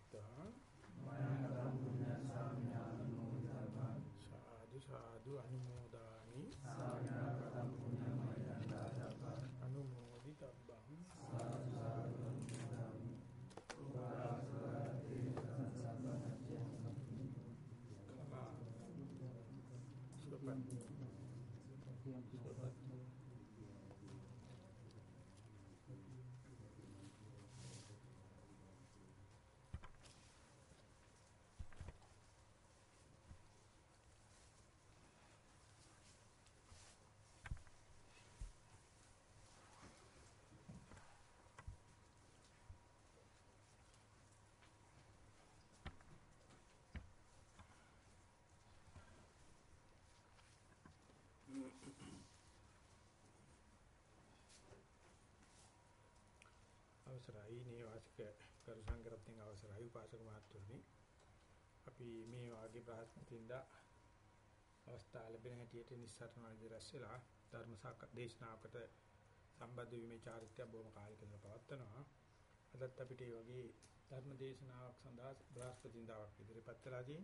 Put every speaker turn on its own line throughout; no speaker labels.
сюда. අවසරයි. නේ වාසික කරු සංගරත්නයේ අවසරයි උපාසක මහත්තුනි. අපි මේ වාගේ ප්‍රාර්ථනින්ද අවස්ථාව ලැබෙන හැටියට නිස්සාරණ වලදී රැස්ලා ධර්ම දේශනාවකට සම්බන්ධ වීමේ චාරිත්‍රය බොහොම කාලයක ඉඳලා පවත්වනවා. අදත් අපිට මේ වගේ ධර්ම දේශනාවක් සඳහා බ්‍රහස්පතින්දාවක් ඉදිරිපත් කළාදී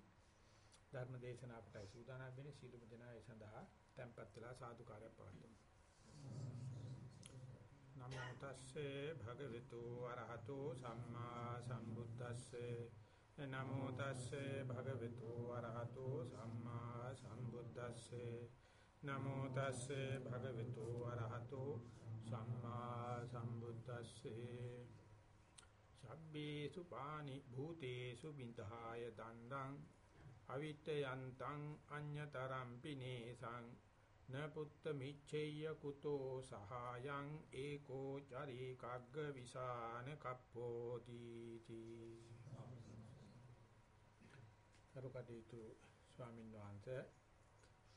ධර්ම දේශනාවකටයි සූදානම් වෙන්නේ සීලමු දෙනා ඒ සඳහා tempත් වෙලා සාදුකාරයක් පවත්වමු. නමෝ තස්සේ භගවතු අරහතෝ සම්මා සම්බුද්දස්සේ. නමෝ තස්සේ භගවතු අරහතෝ සම්මා සම්බුද්දස්සේ. නමෝ තස්සේ භගවතු අරහතෝ සම්මා සම්බුද්දස්සේ. සබ්බේසු පානි භූතේසු බින්දහාය දණ්ඩං අවිට්ඨයන්තං අඤ්‍යතරම් පිනේසං න පුත්ත මිච්ඡේය කුතෝ සහායං ඒකෝ චරී කග්ග විසාන කප්පෝති තී. කරුකටීතු ස්වාමීන් වහන්සේ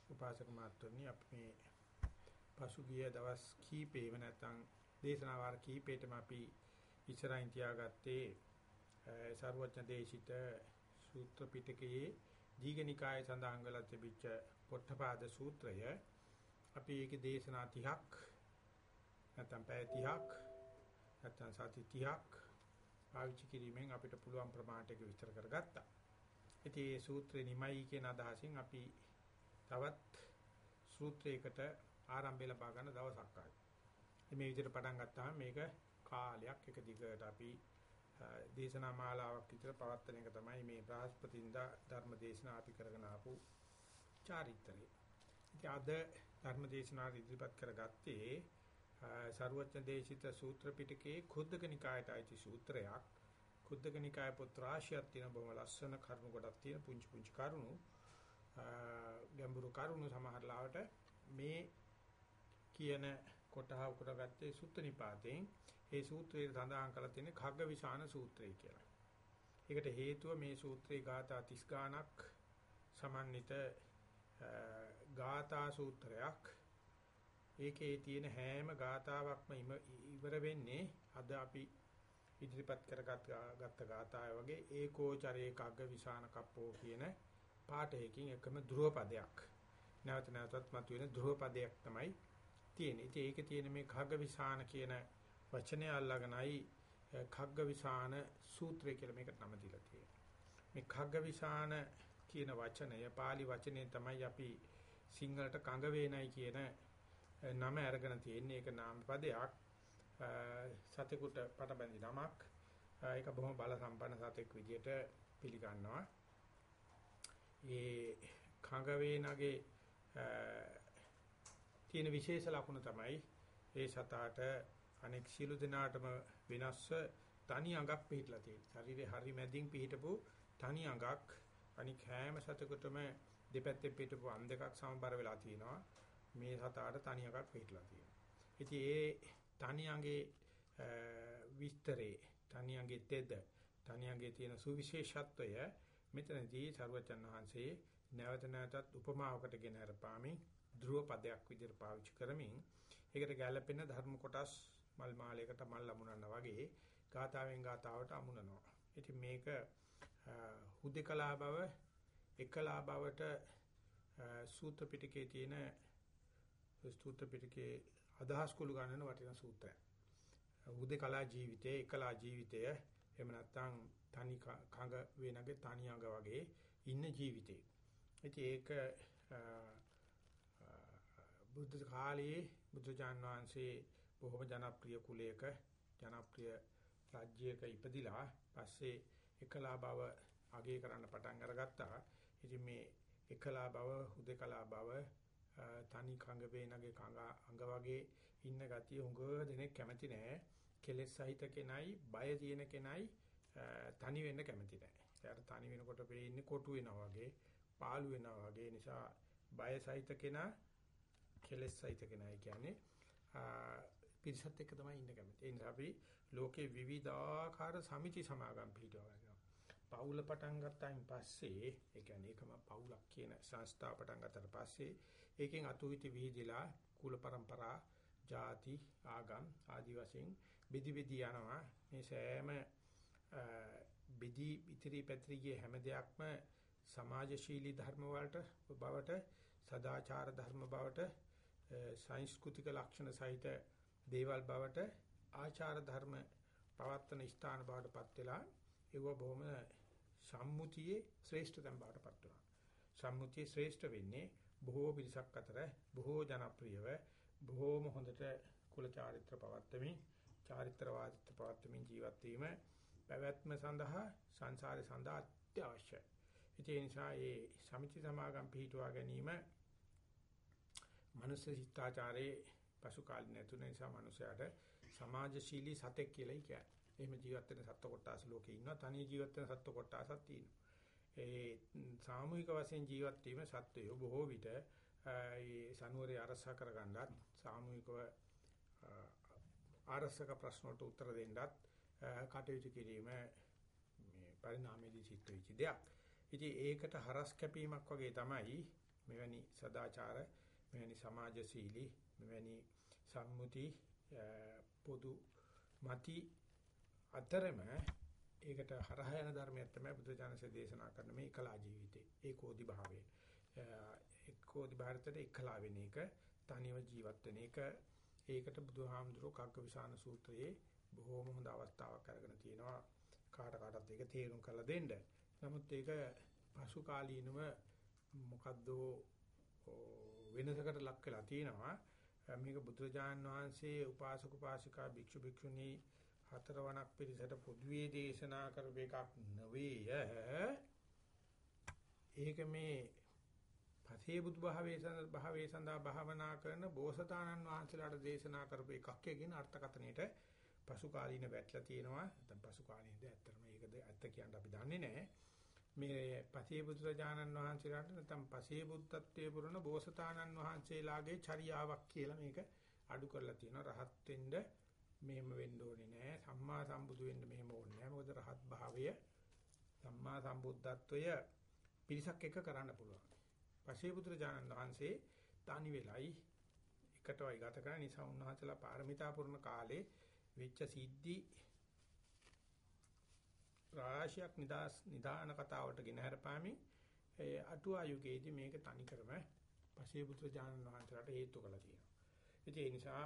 උපාසක මාත්‍රණි අපි පසුගිය දවස් කීපේව නැත්නම් දේශනා වාර කීපේටම අපි ඉස්සරහින් තියාගත්තේ සර්වඥ දේශිත සූත්‍ර පිටකයේ දීඝනිකායේ සඳහන් කරලා තිබිච්ච පොට්ටපාද සූත්‍රය. අපි ඒකේ දේශනා 30ක් නැත්නම් පැය 30ක් නැත්නම් සති 30ක් පාවිච්චි කිරීමෙන් අපිට පුළුවන් ප්‍රමාණයක විස්තර කරගත්තා. ඉතින් මේ සූත්‍රේ නිමයි කියන අදහසින් අපි තවත් සූත්‍රයකට ආරම්භය ලබා ගන්න දවසක් ආයි. මේ විදිහට පටන් ගත්තාම මේක කාලයක් එක දිගට අපි දේශනා මාලාවක් විතර පවත්වන එක තමයි මේ බ්‍රහස්පතින්දා ධර්ම දේශනා අපි කරගෙන ආපු චාරිත්‍රය. ඉතින් අද ධර්ම දේශනාව ඉදිරිපත් කරගත්තේ ਸਰුවචන දේශිත සූත්‍ර පිටකයේ කුද්දක නිකායට අයිති සූත්‍රයක්. කුද්දක නිකාය පුත්‍රාශියක් තියෙන බොහොම ලස්සන කරුණු ගොඩක් තියෙන පුංචි පුංචි කරුණු ගැඹුරු කරුණු සමහරලාවට මේ කියන කොටහ උකරගත්තේ සුත්ත නිපාතයෙන් ඒ සූත්‍රයේ සඳහන් කරලා තියෙන කග්ගවිශාන සූත්‍රය කියලා. ඒකට හේතුව මේ සූත්‍රයේ ગાථා 30 ගාණක් සමන්විත ගාථා සූත්‍රයක්. ඒකේ තියෙන හැම ගාතාවක්ම ඉවර වෙන්නේ අද අපි ඉදිරිපත් කරගත් ගත්ත ගාථාය වගේ ඒකෝචරේ කග්ගවිසාන කප්පෝ කියන පාඨයකින් එකම ධ්‍රුව පදයක්. නැවත නැවතත් මතුවෙන ධ්‍රුව පදයක් තමයි තියෙන්නේ. ඉතින් ඒකේ තියෙන මේ කග්ගවිසාන කියන වචනය අල්ලගෙනයි khaggavisana සූත්‍රය කියලා මේකට නම දීලා තියෙන්නේ. මේ khaggavisana කියන වචනය pāli වචනේ තමයි අපි සිංහලට කඟ වේනයි කියන නම අරගෙන තියෙන්නේ. ඒක නාම පදයක්. සතෙකුට පටබැඳි නමක්. ඒක බොහොම බල සම්පන්න සතෙක් විදියට පිළිගන්නවා. ඒ කඟ වේනගේ තියෙන විශේෂ ලක්ෂණ තමයි ඒ සතාට අනෙක් සියලු දෙනාටම වෙනස්ව තනි අඟක් පිහිටලා තියෙනවා. ශරීරේ හරි මැදින් පිහිටපු තනි අඟක් අනික හැම සතෙකුටම දෙපැත්තේ පිහිටපු අන් දෙකක් සමබර වෙලා තියෙනවා. මේ සතාට තනි අඟක් පිහිටලා තියෙනවා. ඉතින් ඒ තනි අඟේ විස්තරේ තනි අඟේ තෙද තනි අඟේ තියෙන සුවිශේෂත්වය මෙතනදී සරුවචන් වහන්සේ නැවත නැවතත් උපමාවකට ගෙන හරපාමින් ධ්‍රුව පදයක් විදිහට පාවිච්චි කරමින් ඒකට ගැළපෙන ධර්ම කොටස් මල් මාලයකට මල් අමුණනවා වගේ ගාතාවෙන් ගාතාවට අමුණනවා. ඉතින් මේක හුදේකලා බව එකලා බවට සූත්‍ර පිටකයේ තියෙන සූත්‍ර පිටකයේ අදහස් කුළු ගන්නන වටිනා සූත්‍රයක්. හුදේකලා ජීවිතය එකලා ජීවිතය එහෙම නැත්නම් තනි කඟ වේනගේ තනි අඟ වගේ ඉන්න ජීවිතේ. ඉතින් ඒක බුද්ධ කාලයේ බුදුජාන් වහන්සේ බොහොම ජනප්‍රිය කුලයක ජනප්‍රිය රාජ්‍යයක ඉපදිලා පස්සේ එකලා බව අගය කරන්න පටන් අරගත්තා. ඉතින් මේ එකලා බව හුදකලා බව තනි කඟ වේනගේ කඟ අඟ වගේ ඉන්න ගතිය හුඟ දෙනෙක් කැමති නෑ. කෙලෙස් සහිත කෙනයි බය තියෙන කෙනයි තනි වෙන්න කැමති නෑ. එයාට තනි වෙනකොට වෙන්නේ කොටු වෙනවා වගේ, පාළු වෙනවා වගේ නිසා බය සහිත කෙනා කෙලෙස් සහිත කෙනා කියන්නේ පිරිසත් එක්ක තමයි ඉන්න කැමති. ඒ නිසා අපි ලෝකේ විවිධාකාර සමිති සමාගම් පිටවනවා. පවුල පටන් ගත්තාන් පස්සේ ඒ කියන්නේ එකම පවුලක් කියන සංස්ථාව පටන් ගත්තට පස්සේ ඒකෙන් අතුවිත විහිදිලා කුල પરම්පරා ಜಾති ආගම් ආදි වශයෙන් බෙදි බෙදි යනවා. මේ සෑම බෙදි ඉතිරි පැතිරිගේ හැම දෙයක්ම සමාජශීලී ධර්ම වලට බවට සදාචාර ධර්ම බවට සංස්කෘතික ලක්ෂණ සහිත දේවල් බවට ආචාර ධර්ම පවත්තන ස්ථාන බවටපත් වෙලා ඒව බොහොම සම්මුතියේ ශ්‍රේෂ්ඨතම බවට පත් වෙනවා. සම්මුතියේ ශ්‍රේෂ්ඨ වෙන්නේ බොහෝ පිරිසක් අතර බොහෝ ජනප්‍රියව බොහෝම හොඳට කුල චාරිත්‍ර පවත්තමින් චාරිත්‍ර වාදිත්‍ර පවත්තමින් ජීවත් වීම පැවැත්ම සඳහා සංසාරේ සඳහා අත්‍යවශ්‍යයි. ඒ නිසා මේ සමිති සමාගම් පිහිටුවා ගැනීම මනුස්ස ශිෂ්ටාචාරයේ පසු කාලින නැතුන නිසා මනුස්සයාට සමාජශීලී සතෙක් කියලායි කියන්නේ. එහෙම ජීවත් වෙන සත්ව කොටස් ලෝකේ ඉන්නවා. තනි ජීවත් වෙන සත්ව කොටසක් තියෙනවා. ඒ සාමූහික වශයෙන් ජීවත් වීම සත්වය බොහෝ විට ඒ සනුවරේ අරසා කරගන්නත් සාමූහිකව ආරසක ප්‍රශ්න වලට උත්තර දෙන්නත් කටයුතු කිරීම මේ පරිණාමයේදී සිද්ධ වෙච්ච දෙයක්. ඉතින් ඒකට හරස් කැපීමක් වගේ තමයි මෙවැනි සදාචාර මෙවැනි සමාජශීලී මෙවැනි සම්මුති පොදු මති අතරම ඒකට හරහා යන ධර්මයක් තමයි බුදුජානසී දේශනා කරන මේ එකලා ජීවිතේ ඒකෝදි භාවය ඒකෝදි භාරතයේ එකලා වෙන එක තනිව ජීවත් වෙන එක ඒකට බුදුහාමුදුරුවෝ කග්ගවිසාන සූත්‍රයේ බොහෝම හොඳ අවස්ථාවක් අරගෙන තියෙනවා කාට කාටත් ඒක තේරුම් කරලා දෙන්න. නමුත් ඒක පසු කාලීනව මොකද්ද වෙනසකට ලක් වෙලා තියෙනවා. මේක බුදුරජාණන් වහන්සේ උපාසක උපාසිකා භික්ෂු භික්ෂුණී හතරවණක් පිරිසට පොදුවේ දේශනා කරපු එකක් නෙවෙයි. ඒක මේ පසේ බුදු භාවයේ භාවයේ සඳහා භාවනා කරන බෝසතාණන් වහන්සේලාට දේශනා කරපු එකක් කියන අර්ථකථනයට පසු කාලීන වැටලා තියෙනවා. නැත්නම් පසු කාලීනද ඇත්තටම ඒකද ඇත්ත කියන්න අපි දන්නේ නැහැ. මේ පසේ බුදුරජාණන් වහන්සේලාට නැත්නම් පසේ බුද්ධත්වයේ පුරන බෝසතාණන් වහන්සේලාගේ චර්යාවක් කියලා මේක අඩු කරලා තියෙනවා රහත් වෙන්න මෙහෙම වෙන්න ඕනේ නෑ. සම්මා සම්බුදු වෙන්න මෙහෙම ඕනේ නෑ. මොකද රහත් භාවය සම්මා සම්බුද්ධත්වය පිරිසක් එක කරන්න පුළුවන්. පසේ බුදුරජාණන් වහන්සේ තනි වෙලයි එකටවයි ගත කරන නිසා උන්වහන්සේලා පාරමිතා පුරන කාලේ වෙච්ච සිද්ධි රාශියක් නිදාස් නිදාන කතාවට ගෙන හරපාමින් ඒ අටුවා යුගයේදී මේක තනි කරම පසේ පුත්‍ර ඥානන් වහන්සේලාට හේතු කළා තියෙනවා. ඉතින් ඒ නිසා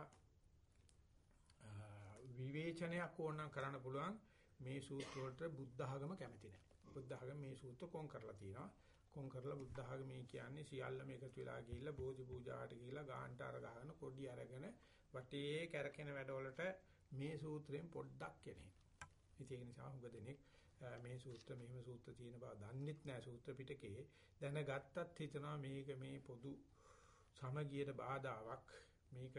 විවේචනයක් ඕනනම් කරන්න පුළුවන් මේ සූත්‍ර වලට බුද්ධ ආගම කැමති නැහැ. බුද්ධ ආගම මේ සූත්‍ර කොන් කරලා තියෙනවා. කොන් කරලා බුද්ධ ආගමේ කියන්නේ සියල්ලම එකතු වෙලා ගිහිල්ලා බෝධි පූජාවට ගිහිල්ලා ගාන්ට අර ගහන කොඩි අරගෙන වටේ කැරකෙන වැඩවලට මේ සූත්‍රයෙන් පොඩ්ඩක් කෙනේ. ඉතින් ඒ නිසා හුඟ දෙනෙක් මේ සූත්‍ර මෙහෙම සූත්‍ර තියෙන බව දන්නෙත් නෑ සූත්‍ර පිටකේ දැනගත්තත් හිතනවා මේක මේ පොදු සමගියට බාධාවක් මේක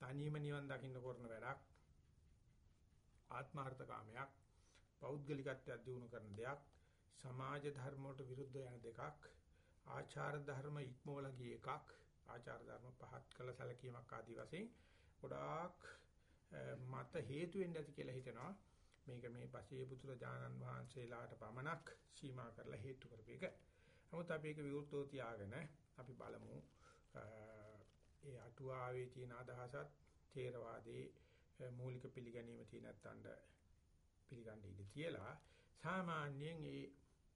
තනියම නිවන් දකින්න කරන වැඩක් ආත්මార్థකාමයක් පෞද්ගලිකත්වයක් දිනු කරන දෙයක් සමාජ ධර්ම වලට විරුද්ධ යන දෙකක් ආචාර ධර්ම ඉක්මවල ගිය එකක් ආචාර ධර්ම පහත් කළ සැලකීමක් ආදී වශයෙන් ගොඩාක් මත හේතු වෙන්න ඇති කියලා හිතනවා මේක මේ පසේ පුත්‍ර ඥානන් වහන්සේලාට පමණක් සීමා කරලා හේතු කරපු එක. නමුත් අපි ඒක විවෘතව තියාගෙන අපි බලමු ඒ අටුවාවේ තියෙන අදහසත් තේරවාදී මූලික පිළිගැනීම තියෙන නැත්තඳ පිළිගන්න ඉඩ තියලා සාමාන්‍යයෙන් ඒ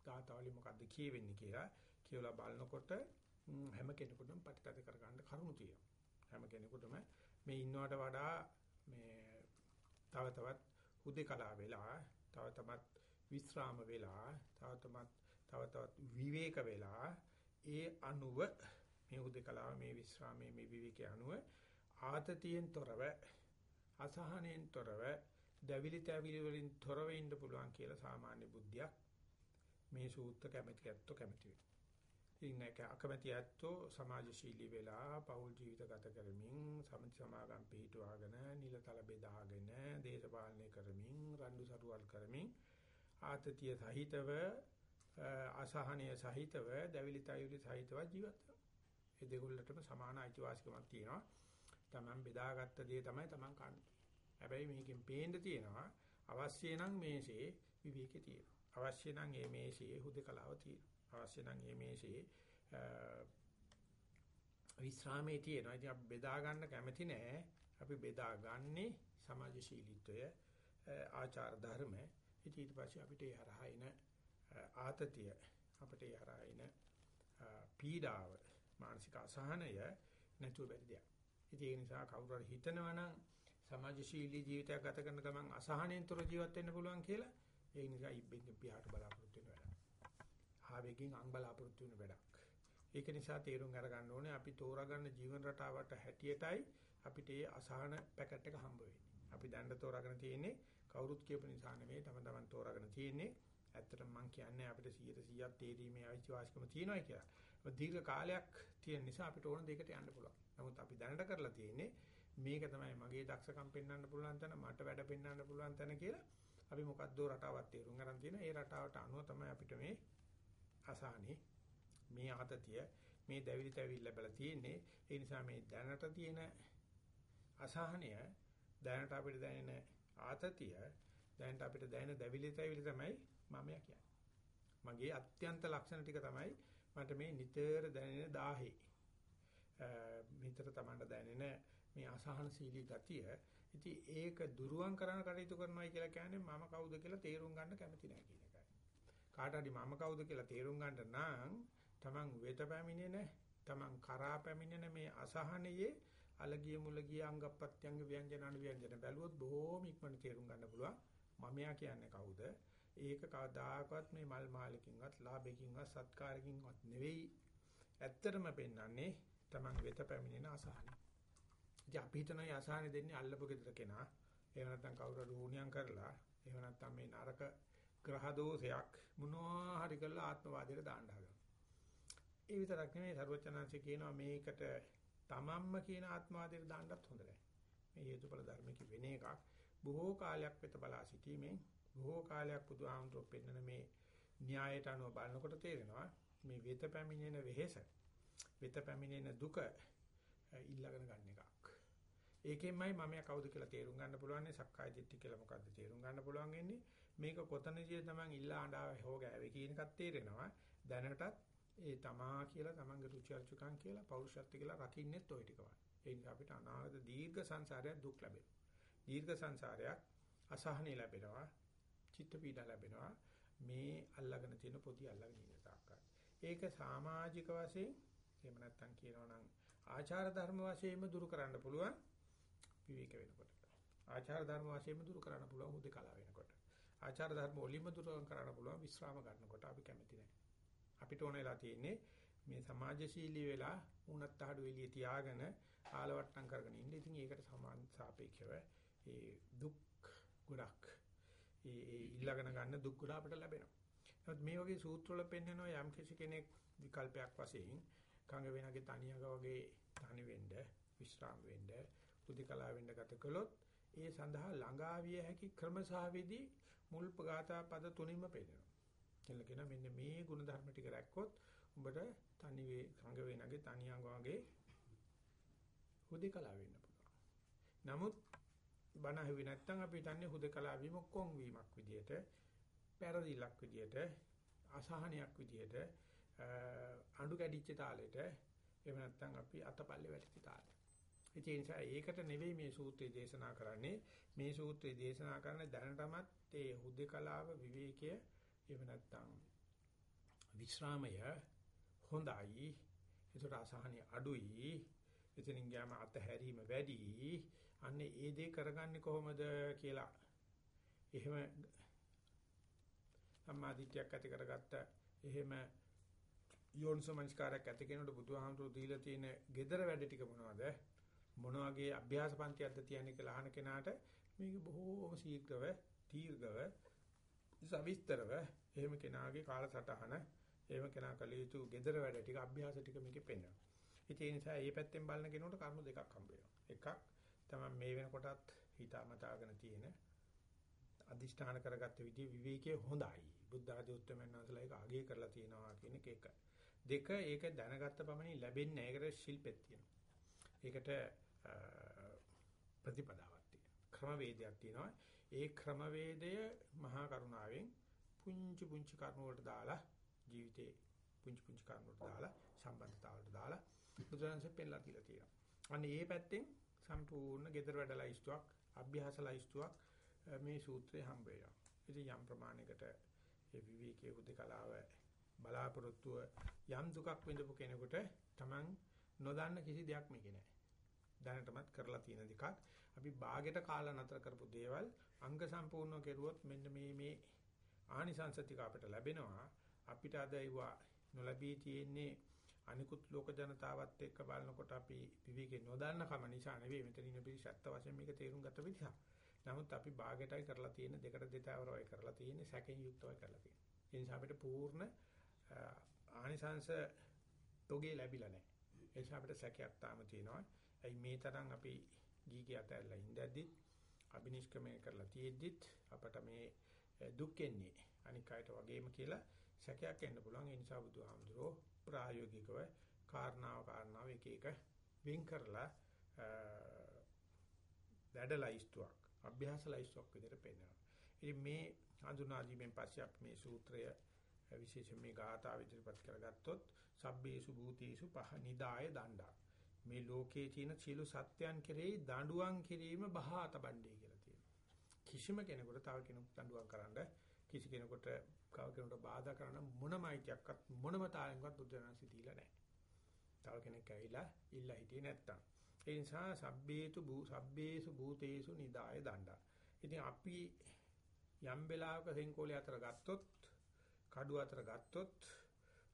ගාතාවලි මොකද්ද කියවෙන්නේ කියලා කියලා බලනකොට හැම කෙනෙකුටම ප්‍රතිපද කරගන්න කරුණු තියෙනවා. හැම කෙනෙකුටම මේ ඉන්නවට වඩා මේ තව තවත් හුදේකලා වෙලා තව තමත් විස්්‍රාම වෙලා තව තමත් තව තවත් විවේක වෙලා ඒ අනුව මේ උදකලාව මේ විශ්‍රාමයේ මේ විවිකේ අනුව ආතතියෙන් තොරව අසහනෙන් තොරව දැවිලි තැවිලි වලින් තොරව ඉන්න පුළුවන් කියලා සාමාන්‍ය බුද්ධියක් මේ සූත්‍ර කැමැති ඇත්තෝ කැමැති වෙනවා. ඉතින් ඒක අකමැති ඇත්තෝ සමාජශීලී වෙලා පෞල් ජීවිත ගත කරමින් සමිති සමාගම් පිහිටුවාගෙන නිලතල බෙදාගෙන දේශපාලනය කරමින් රණ්ඩු සරුවල් කරමින් ආතතිය සහිතව අසහනය සහිතව දැවිලි තැවිලි සහිතව ජීවත් වෙනවා. ඒ දෙගොල්ලටම සමාන අයිතිවාසිකමක් තියෙනවා. Taman බෙදාගත්ත දේ තමයි Taman කන්නේ. හැබැයි මේකෙන් පේන්න තියෙනවා අවශ්‍ය නම් මේසේ විවේකේ තියෙනවා. අවශ්‍ය නම් මේ මේසේ හුදකලාව තියෙනවා. අවශ්‍ය නම් මේ මේසේ විශ්‍රාමයේ තියෙනවා. ඉතින් අපි බෙදා ගන්න කැමති නෑ. අපි බෙදාගන්නේ සමාජශීලීත්වය ආචාර ධර්ම. ඉතින් ඊට පස්සේ අපිට ඒ හරහා එන ආතතිය අපිට ඒ හරහා එන පීඩාව මානසික අසහනය නැතුව බැරි දෙයක්. ඉතින් ඒ නිසා කවුරු හරි හිතනවා නම් සමාජශීලී ජීවිතයක් ගත කරන ගමන් අසහනෙන්තර ජීවත් වෙන්න පුළුවන් කියලා ඒ නිසා ඉබ්බෙන් පියාට බලාපොරොත්තු වෙන වැඩක්. ආවේගයෙන් අං බලාපොරොත්තු වෙන වැඩක්. ඒක නිසා තේරුම් අරගන්න ඕනේ අපි තෝරාගන්න ජීවන රටාවට හැටියටයි අපිට ඒ අසහන පැකට් එක හම්බ වෙන්නේ. අපි දැන්න තෝරාගෙන තියෙන්නේ කවුරුත් කියපු නිසා නෙමෙයි තම තමන් තෝරාගෙන තියෙන්නේ. ඇත්තටම මම කියන්නේ අපිට 100%ක් තේරීමේ අයිතිවාසිකම තියෙනවා කියලා. දීර්ඝ කාලයක් තියෙන නිසා අපිට ඕන දෙයකට යන්න පුළුවන්. නමුත් අපි දැනට කරලා තියෙන්නේ මේක තමයි මගේ දක්ෂකම් පෙන්වන්න පුළුවන් තැන මට වැඩ පෙන්වන්න පුළුවන් තැන කියලා අපි මොකද්ද රටාවක් තේරුම් ගන්න තියෙන. ඒ රටාවට අනුව තමයි අපිට මේ අසහනේ මේ ආතතිය මේ දැවිලි තැවිලි ලැබලා තියෙන්නේ. ඒ නිසා මේ දැනට තියෙන අසහනය දැනට අපිට දැනෙන ආතතිය දැනට අපිට දැනෙන දැවිලි තැවිලි තමයි මම කියන්නේ. මගේ අත්‍යන්ත ලක්ෂණ ටික තමයි මට මේ නිතර දැනෙන 1000 මිතර තමන්ට දැනෙන මේ අසහනශීලී ගතිය. ඉතින් ඒක දුරුවන් කරන්න කටයුතු කරනවා කියලා කියන්නේ මම කවුද කියලා තේරුම් ගන්න කැමති නැහැ කියන එකයි. කාට හරි මම කවුද කියලා තේරුම් ගන්න නම් Taman වෙත පැමිණෙන, Taman කරා පැමිණෙන මේ අසහනයේ අලගිය මුලගිය අංගප්‍රත්‍යංග ව්‍යංජන අනු ව්‍යංජන බැලුවොත් බොහොම ඉක්මනට තේරුම් ගන්න පුළුවන්. මමයා කියන්නේ කවුද? ඒක කවදාකවත් මේ මල් මාලකින්වත්, ලාභයකින්වත්, සත්කාරකින්වත් නෙවෙයි. ඇත්තටම පෙන්වන්නේ Taman වෙත පැමිණෙන අසහනය. ඉතින් අපි හිතන ඒ අසහනෙ දෙන්නේ අල්ලපු ගෙදර කෙනා. එහෙම නැත්නම් කවුරු රෝණියම් කරලා, එහෙම නැත්නම් මේ නරක ග්‍රහ දෝෂයක් මොනවා හරි කරලා ආත්මවාදයට දාන්න හදනවා. ඒ විතරක් නෙමෙයි සර්වචනංශ කියනවා මේකට තමන්ම කියන ආත්මවාදයට දාන්නත් හොඳ නැහැ. මේ හේතුඵල ධර්මික වෙන එකක්. බොහෝ කාලයක් වෙත බලා සිටීමෙන් බොහෝ කාලයක් බුදුහාමුදුරුවෝ පෙන්වන මේ න්‍යායයට අනුව බලනකොට තේරෙනවා මේ වෙත පැමිණෙන වෙහෙස වෙත පැමිණෙන දුක ඊළඟන ගන්න එක. ඒකෙන්මයි මම කවුද කියලා තේරුම් ගන්න පුළුවන්. නේ සක්කාය දිට්ඨි කියලා මොකද්ද තේරුම් ගන්න පුළුවන් වෙන්නේ? මේක කොතනදී තමන් ඉල්ලා අඬාව හොගෑවේ කියන එකත් තේරෙනවා. දැනටත් ඒ තමා කියලා තමන්ගේ රුචි අරුචිකම් කියලා පෞරුෂත්ව කියලා රකින්නෙත් ওই ටිකමයි ඒ නිසා අපිට අනාගත දීර්ඝ සංසාරයක් දුක් ලැබෙනවා. දීර්ඝ සංසාරයක් අසහනෙ ලැබෙනවා. චිත්ත පීඩා ලැබෙනවා. මේ අල්ලගෙන තියෙන පොඩි අල්ලගෙන ඉන්න තාක්කල්. ඒක සමාජික වශයෙන් එහෙම නැත්නම් කියනවා නම් ආචාර ධර්ම වශයෙන්ම දුරු කරන්න පුළුවන්. විවේක වෙනකොට. ආචාර ධර්ම වශයෙන්ම දුරු කරන්න පුළුවන් හුදකලා වෙනකොට. ආචාර ධර්ම වලින්ම දුරු කරන්න පුළුවන් විශ්‍රාම ගන්නකොට අපි කැමති නැහැ. අපිට ඕන වෙලා තියෙන්නේ මේ සමාජශීලී වෙලා උණත් අහඩු එළිය තියාගෙන ආලවට්ටම් කරගෙන ඉන්න. ඉතින් ඒකට සමාන සාපේක්ෂව ඒ දුක් ගොඩක් ඒ ඒ ඊළඟන ගන්න දුක් ගොඩ අපිට ලැබෙනවා. නමුත් මේ වගේ සූත්‍ර වල පෙන්නනවා යම් කෙනෙක් විකල්පයක් වශයෙන් කංග වෙනගේ තනියක වගේ තනි වෙන්න විශ්‍රාම වෙන්න පුදිකලා වෙන්න ගත කළොත් ඒ සඳහා ළඟා විය හැකි ක්‍රම සහ විදි මුල් ගාථා පද තුනින්ම පෙන්නනවා. කියලා කියන මෙන්න මේ ගුණ ධර්ම ටික රැක්කොත් උඹට තනි වේ සංග වේනගේ තනියංග වගේ හුදකලා වෙන්න පුළුවන්. නමුත් බණ ඇහුවේ නැත්නම් අපි හිතන්නේ හුදකලා විමුක්කොන් වීමක් විදියට, පෙරදිලක් විදියට, අසහනයක් විදියට, අඬු කැඩිච්ච තාලෙට එහෙම නැත්නම් අපි අතපල්ලේ වැටිච්ච තාලෙට ඒ නිසා ඒකට නෙවෙයි මේ සූත්‍රය දේශනා කරන්නේ. මේ සූත්‍රය දේශනා කරන දැනටමත් ඒ හුදකලාව විවේකය එහෙම නැත්නම් විශ්‍රාමය හොඳයි. ඒතර අසහනිය අඩුයි. එතනින් ගියාම අතහැරීම වැඩි. අන්නේ ඒ දේ කරගන්නේ කොහොමද කියලා එහෙම සම්මාදිට්ඨියක් ඇති කරගත්ත එහෙම යෝනිසමංස්කාරයක් ඇති කෙනෙකුට බුදුහාමුදුරු දීලා තියෙන gedara වැඩ ටික මොනවද? මොන වගේ අභ්‍යාස පන්තියක්ද තියන්නේ කියලා අහන කෙනාට මේක බොහෝම ශීඝ්‍රව, දීර්ඝව, සවිස්තරව එහෙම කෙනාගේ කාලසටහන, එහෙම කෙනා කළ යුතු gedara වැඩ ටික අභ්‍යාස ටික මේකේ පෙන්වනවා. ඉතින් ඒ නිසා මේ පැත්තෙන් බලන කෙනෙකුට කරුණු දෙකක් හම්බ වෙනවා. එකක් තමයි මේ වෙනකොටත් හිතාමතාගෙන තියෙන අදිෂ්ඨාන කරගත්ත විදිහ විවේකයේ හොඳයි. බුද්ධ ආදී උත්තරමයන් වහන්සේලා ඒක අගය කරලා තියෙනවා කියන එක එක. දෙක ඒක දැනගත්ත පමණින් ලැබෙන්නේ නැහැ. ඒකට ශිල්පෙත් තියෙනවා. ඒකට ප්‍රතිපදාවක් තියෙනවා. ක්‍රමවේදයක් තියෙනවා. ඒ ක්‍රමවේදය මහා කරුණාවෙන් පුංචි පුංචි කරුණු වලට දාලා ජීවිතේ පුංචි පුංචි කරුණු වලට දාලා සම්බන්ධතාවලට දාලා බුදුරජාණන්සේ පෙන්නලා තියලා තියෙනවා. අන්න ඒ පැත්තෙන් සම්පූර්ණ gedara වැඩ ලයිස්තුවක්, අභ්‍යාස ලයිස්තුවක් මේ සූත්‍රයේ හම්බ වෙනවා. ඉතින් යම් ප්‍රමාණයකට ඒ විවේකයේ හුදකලාව බලාපොරොත්තුව යම් දුකක් විඳපු කෙනෙකුට Taman නොදන්න කිසි දෙයක් මේකේ නැහැ. දැනටමත් කරලා තියෙන දෙකක්. අපි ਬਾගෙට කාලා නතර කරපු දේවල් අංග සම්පූර්ණව කෙරුවොත් මෙන්න මේ මේ ආනිසංස ටික අපිට ලැබෙනවා. අපිට අද ඒවා නොලැබී තියෙන්නේ අනිකුත් ලෝක ජනතාවත් එක්ක බලනකොට අපි විවේකේ නොදන්න කම නිසා නෙවෙයි මෙතන ඉන්න පිරිස ඇත්ත වශයෙන් මේක තේරුම් ගත්ත පිටසක්. නමුත් අපි භාගයටයි කරලා තියෙන දෙකට දෙතාවරවයි කරලා තියෙන්නේ සැකෙන් යුක්තවයි කරලා තියෙන්නේ. ඒ නිසා අපිට පූර්ණ ආනිසංශ තෝගේ ලැබිලා නැහැ. ඒ නිසා අපිට සැකයක් තාම තියෙනවා. ඇයි මේ තරම් අපි ගීගේ අතල්ලා ඉඳද්දි අබිනිෂ්ක්‍රමණය කරලා තියෙද්දිත් අපට මේ දුක් එන්නේ අනික් අයට වගේම කියලා සැකයක් එන්න පුළුවන්. ඒ නිසා බුදුහාමුදුරෝ ප්‍රායෝගිකව කාරණාව කාරණාව එක එක වෙන් කරලා වැඩලයිස්තුවක් අභ්‍යාස ලයිස්තුවක් විදිහට පෙන්නනවා. ඉතින් මේ හඳුනා දීමෙන් පස්සේ අපි මේ සූත්‍රය විශේෂයෙන් මේ ගාථා විදිහට කරගත්තොත් සබ්බේසු භූතේසු පහ නිදාය දණ්ඩා. මේ ලෝකයේ තියෙන සියලු සත්‍යයන් කෙරෙහි දඬුවම් කිරීම බහා තබන්නේ කියලා තියෙනවා. කිසිම කෙනෙකුට තව කෙනෙකුට දඬුවම් කරන්න කිසි කෙනෙකුට කව කෙනෙකුට බාධා කරන මොනම අයිතියක්වත් මොනම තාලෙන්වත් බුදුරජාණන්සේ දීලා නැහැ. තව කෙනෙක් ඇවිල්ලා ඉල්ලා හිටියේ නැත්තම්. ඒ නිසා සබ්බේතු භූ සබ්බේසු භූතේසු නිදාය දණ්ඩා. ඉතින් අපි යම් වෙලාවක සෙන්කෝලේ අතර ගත්තොත්, කඩුව අතර ගත්තොත්,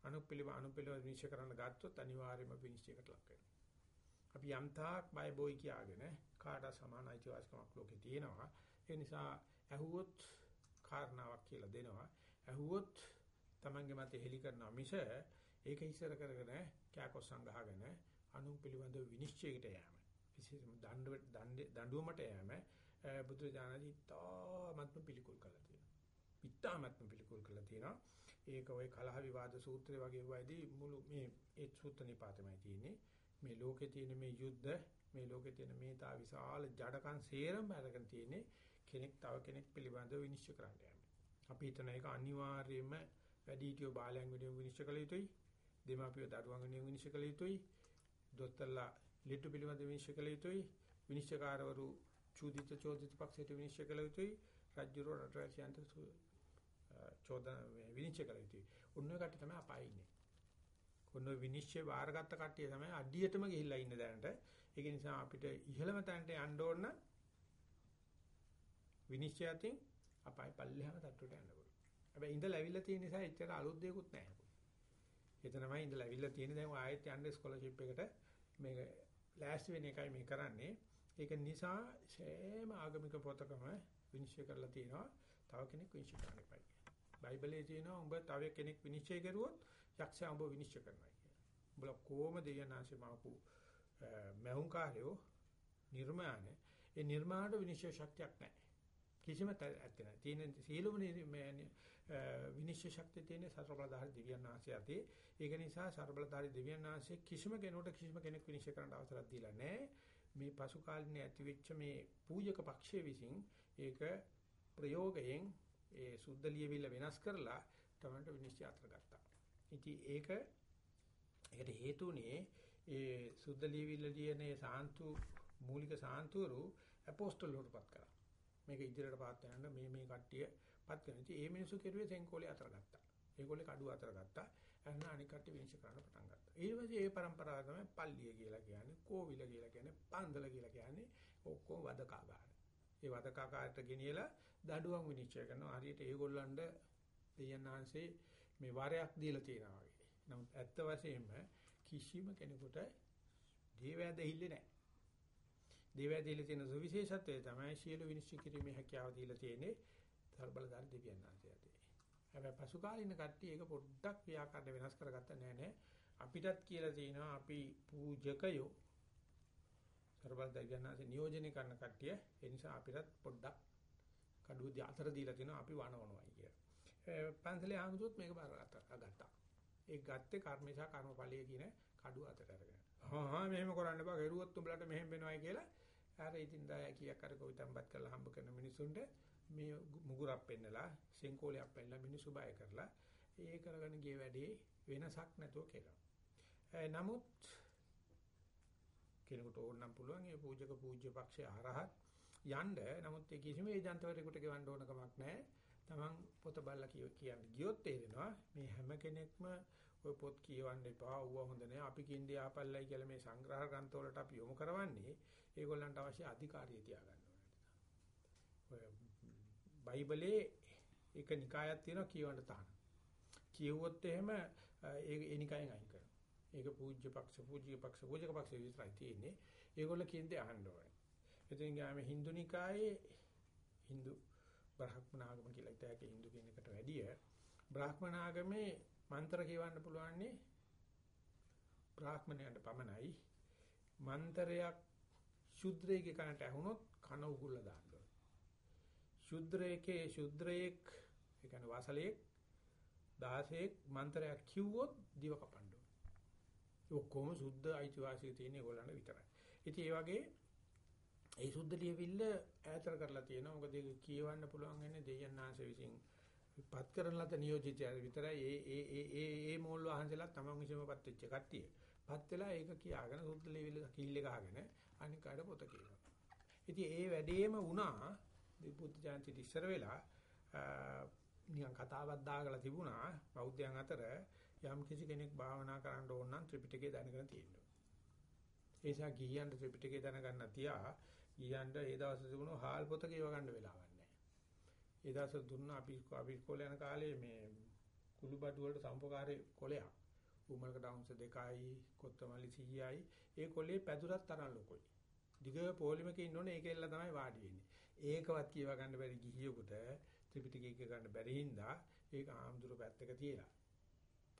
අනුපිළිව අනුපිළිව විනිශ්චය කරන්න ගත්තොත් අනිවාර්යයෙන්ම විනිශ්චයකට ලක් වෙනවා. අපි යම් තාක් බය බොයි කියාගෙන කාට සමාන අයිතිවාසිකමක් ලෝකේ තියෙනවා. ඒ නිසා ඇහුවොත් කාරණාවක් කියලා දෙනවා. ඇහුවොත් Tamange මත හෙලි කරනවා මිස ඒක ඉස්සර කරගෙන කෑකොස් සංගහගෙන අනු පිළිබඳ විනිශ්චයකට යෑම. විශේෂයෙන්ම දඬ දඬුවමට යෑම බුදු දානදී තාමත්ම පිළිකුල් කළා තියෙනවා. පිටාමත්ම පිළිකුල් කළා තියෙනවා. ඒක ওই කලහ විවාද සූත්‍රය වගේ වයිදී මුළු මේ ඒ සූත්‍ර නිපාතමයි තියෙන්නේ. මේ ලෝකේ තියෙන මේ යුද්ධ මේ ලෝකේ තියෙන මේ තා විශාල ජඩකම් සේරම අරගෙන තියෙන්නේ කෙනෙක් තව කෙනෙක් පිළිබඳව විනිශ්චය කරන්න යන්නේ. අපි හිතන එක අනිවාර්යයෙන්ම වැඩිහිටියෝ බාලයන් වෙනුවෙන් විනිශ්චය කළ යුතුයි. දෙමාපියෝ දරුවන් වෙනුවෙන් විනිශ්චය කළ යුතුයි. දොස්තරලා ලිටු පිළිබඳ විනිශ්චය කළ යුතුයි. විනිශ්චයකාරවරු චූදිත චෝදිත පක්ෂයට විනිශ්චය කළ යුතුයි. රාජ්‍යරෝ රටවැසියන්ට චෝදන විනිශ්චය කළ යුතුයි. ඔන්න ඔය කට්ටිය තමයි අපායේ ඉන්නේ. ඔන්න ඔය විනිශ්චය වාරගත්ත කට්ටිය තමයි අඩියටම ගිහිල්ලා ඉන්න දැනට. ඒක නිසා අපිට ඉහළම තැනට යන්න ඕන විනිශ්චය අතින් අපායි පල්ලෙහාම තට්ටුවට යන්න පුළුවන්. හැබැයි ඉඳලා ඇවිල්ලා තියෙන නිසා එච්චර අලුත් දෙයක්වත් නැහැ. එතනමයි ඉඳලා ඇවිල්ලා තියෙන දැන් ආයෙත් යන්න ස්කෝලර්ෂිප් එකට මේක ලෑස්ති වෙන එකයි මේ කරන්නේ. ඒක නිසා සෑම ආගමික පොතකම විනිශ්චය කරලා තියෙනවා තව කෙනෙක් විනිශ්චය කරන්න එපා කියලා. බයිබලයේ තියෙනවා උඹ තව කෙනෙක් විනිශ්චය කරුවොත් යක්ෂයා උඹ විනිශ්චය කරනවා කියලා. උඹලා කොහොම දෙයනාංශේ මාපු මෞංකාරයෝ නිර්මාණ ඒ නිර්මාණයට විනිශ්චය ශක්තියක් නැහැ. කිසිම ඇත්ත නැහැ. තියෙන සීලම විනිශ්චය ශක්තිය තියෙන සර්වබලධාරී දිව්‍යන් ආශ්‍රය ඇති. ඒක නිසා සර්වබලධාරී දිව්‍යන් ආශ්‍රය කිසිම කෙනෙකුට කිසිම කෙනෙක් විනිශ්චය කරන්න අවසරයක් දීලා නැහැ. මේ පසු කාලිනේ ඇතිවෙච්ච මේ පූජක පක්ෂයේ විසින් ඒක ප්‍රයෝගයෙන් ඒ සුද්ධ ලියවිල්ල වෙනස් කරලා තමයි විනිශ්චය අතර ගත්තා. ඉතින් ඒක ඒකට හේතුනේ ඒ සුද්ධ ලියවිල්ල ලියනේ සාන්තු මූලික සාන්තුවරු අපෝස්තල වලටපත් කරා. මේක ඉදිරියට පාත් යනකොට මේ මේ කට්ටිය පත් කරන. ඉතින් මේ මිනිස්සු කෙරුවේ සෙන්කෝලේ අතර ගත්තා. ඒගොල්ලේ කඩුව අතර ගත්තා. එන්න අනික් කට්ටිය විනිශ්චය කරන්න පටන් ගත්තා. ඊට පස්සේ ඒ પરම්පරාව තමයි පල්ලිය කියලා කියන්නේ, කෝවිල කියලා කියන්නේ, පන්දල කියලා කියන්නේ ඔක්කොම වදකාගාර. ඒ වදකාගාරට ගෙනියලා දඩුවම් විනිශ්චය කරනවා. හරියට ඒගොල්ලන්ට දෙයන්නාංශේ මේ වාරයක් දීලා තියෙනවා වගේ. නමුත් ඇත්ත වශයෙන්ම කිසිම කෙනෙකුට දේවැදහිල්ලේ නැහැ. දේවැදහිල්ලේ තියෙන සුවිශේෂත්වය තමයි සියලු විනිශ්චය කිරීමේ හැකියාව දීලා තියෙන්නේ සර්බලදාර දෙවියන් වහන්සේට. හැබැයි පසු කාලින කට්ටිය ඒක පොඩ්ඩක් ව්‍යාකරණ වෙනස් කරගත්ත නෑ නේ. අපිටත් කියලා තියෙනවා අපි පූජකයෝ සර්බලදාරයන්ාසේ නියෝජනය කරන කට්ටිය ඒ නිසා අපිටත් පොඩ්ඩක් කඩුව අතර දීලා තිනවා අපි වනවනවායි කියලා. පන්සලේ ආමුදුත් මේක බාරගත්තා. ඒ ගත්තේ කර්මේශා කර්මඵලයේ කියන කඩුව අතට අරගෙන. හා හා මෙහෙම කරන්න බෑ. ගරුවොත් උඹලට මෙහෙම වෙනවයි කියලා. අර ඉතින් දාය කීයක් අර කොවිතම්පත් කරලා හම්බ කරන මිනිසුන්ට මේ මුගුරක් පෙන්නලා සෙන්කෝලයක් පෙන්නලා මිනිසු බය කරලා ඒ කරගෙන ගිය වැඩේ වෙනසක් නැතුව කෙරෙනවා. නමුත් කෙනෙකුට ඕන නම් පුළුවන් ඒ පූජක පූජ්‍ය පක්ෂය හරහත් යන්න. නමුත් ඒ කිසිම ඒජන්තවරයෙකුට ගෙවන්න ඕන කමක් නැහැ. Taman පොත බලලා කියන්නේ ගියොත් තේරෙනවා මේ හැම කෙනෙක්ම ඔය පොත් කියවන්න එපා. ඌව හොඳ නෑ. අපි කින්දී ආපල්ලයි කියලා මේ සංග්‍රහ ග්‍රන්ථ වලට අපි යොමු කරවන්නේ ඒගොල්ලන්ට අවශ්‍ය අධිකාරිය තියාගන්න ඕනේ. ඔය බයිබලේ එක නිකායක් තියෙනවා කියවන්න තහන. කියවුවොත් එහෙම ඒ ඒ නිකායෙන් අයින් කරනවා. ඒක පූජ්‍ය පක්ෂ පූජ්‍ය පක්ෂ පූජක පක්ෂ විතරයි තියෙන්නේ. ඒගොල්ල කියන්නේ අහන්න ඕනේ. ඉතින් ගාමේ හින්දු නිකායේ හින්දු බ්‍රාහ්මණ ආගම කියලා ඉතයක හින්දු කියන එකට වැඩිය බ්‍රාහ්මණ ආගමේ මන්ත්‍ර කියවන්න පුළුවන්නේ බ්‍රාහ්මණයන්ට පමණයි. මන්ත්‍රයක් ශුද්‍රයේ කනට ඇහුනොත් කන උගුල්ල දාන්න ඕනේ. ශුද්‍රයේ ශුද්‍රයේක් ඒ කියන්නේ වාසලයේක් 16ක් මන්ත්‍රයක් කිව්වොත් දිව කපන්න ඕනේ. ඒ ඔක්කොම සුද්ධ අයිතිවාසිකම් තියෙන ඒගොල්ලන්ට විතරයි. ඉතින් ඒ වගේ ඒ සුද්ධ ලියවිල්ල ඈතර කරලා තියෙනවා. මොකද ඒක කියවන්න පුළුවන් වෙන්නේ දෙයයන් ආංශ විසින් පත් කරන ලද නියෝජිතය විතරයි ඒ ඒ ඒ ඒ ඒ මෝල් වහන්සේලා තමන් විසීමපත් වෙච්ච කට්ටිය. පත් වෙලා ඒක කියාගෙන සුද්ධ ලෙවල් කිල්ල ගහගෙන අනික අඩ පොත කියනවා. ඉතින් ඒ වැඩේම වුණා බුද්ධ ජයන්ති ඉස්සර වෙලා නිකන් කතාවක් දාගලා තිබුණා බෞද්ධයන් අතර යම් කිසි කෙනෙක් භාවනා කරන්න ඕන නම් ත්‍රිපිටකය දැනගෙන තියෙන්න ඒ නිසා ගිහියන්ට ත්‍රිපිටකය දැනගන්න තියා ගිහියන්ට ඒ දවස් තිබුණු හාල් පොත කියව ගන්න වෙලාවක් ඒ දවස් දුන්න අපි අපි ඉස්කෝලේ යන කාලේ මේ කුළුබඩු වලට සම්පකාරේ කොලයක්. උමලක ඩවුන්ස් දෙකයි කොත්තමල්ලි 100යි. ඒ කොලේ පැදුරක් තරම් ලොකුයි. දිග පොලිමක ඉන්නෝනේ ඒකෙල්ල තමයි වාඩි වෙන්නේ. ඒකවත් කියව ගන්න බැරි ගිහියෙකුට ත්‍රිපිටකය කිය ගන්න බැරි හින්දා ඒක ආම්දුර පැත්තක තියලා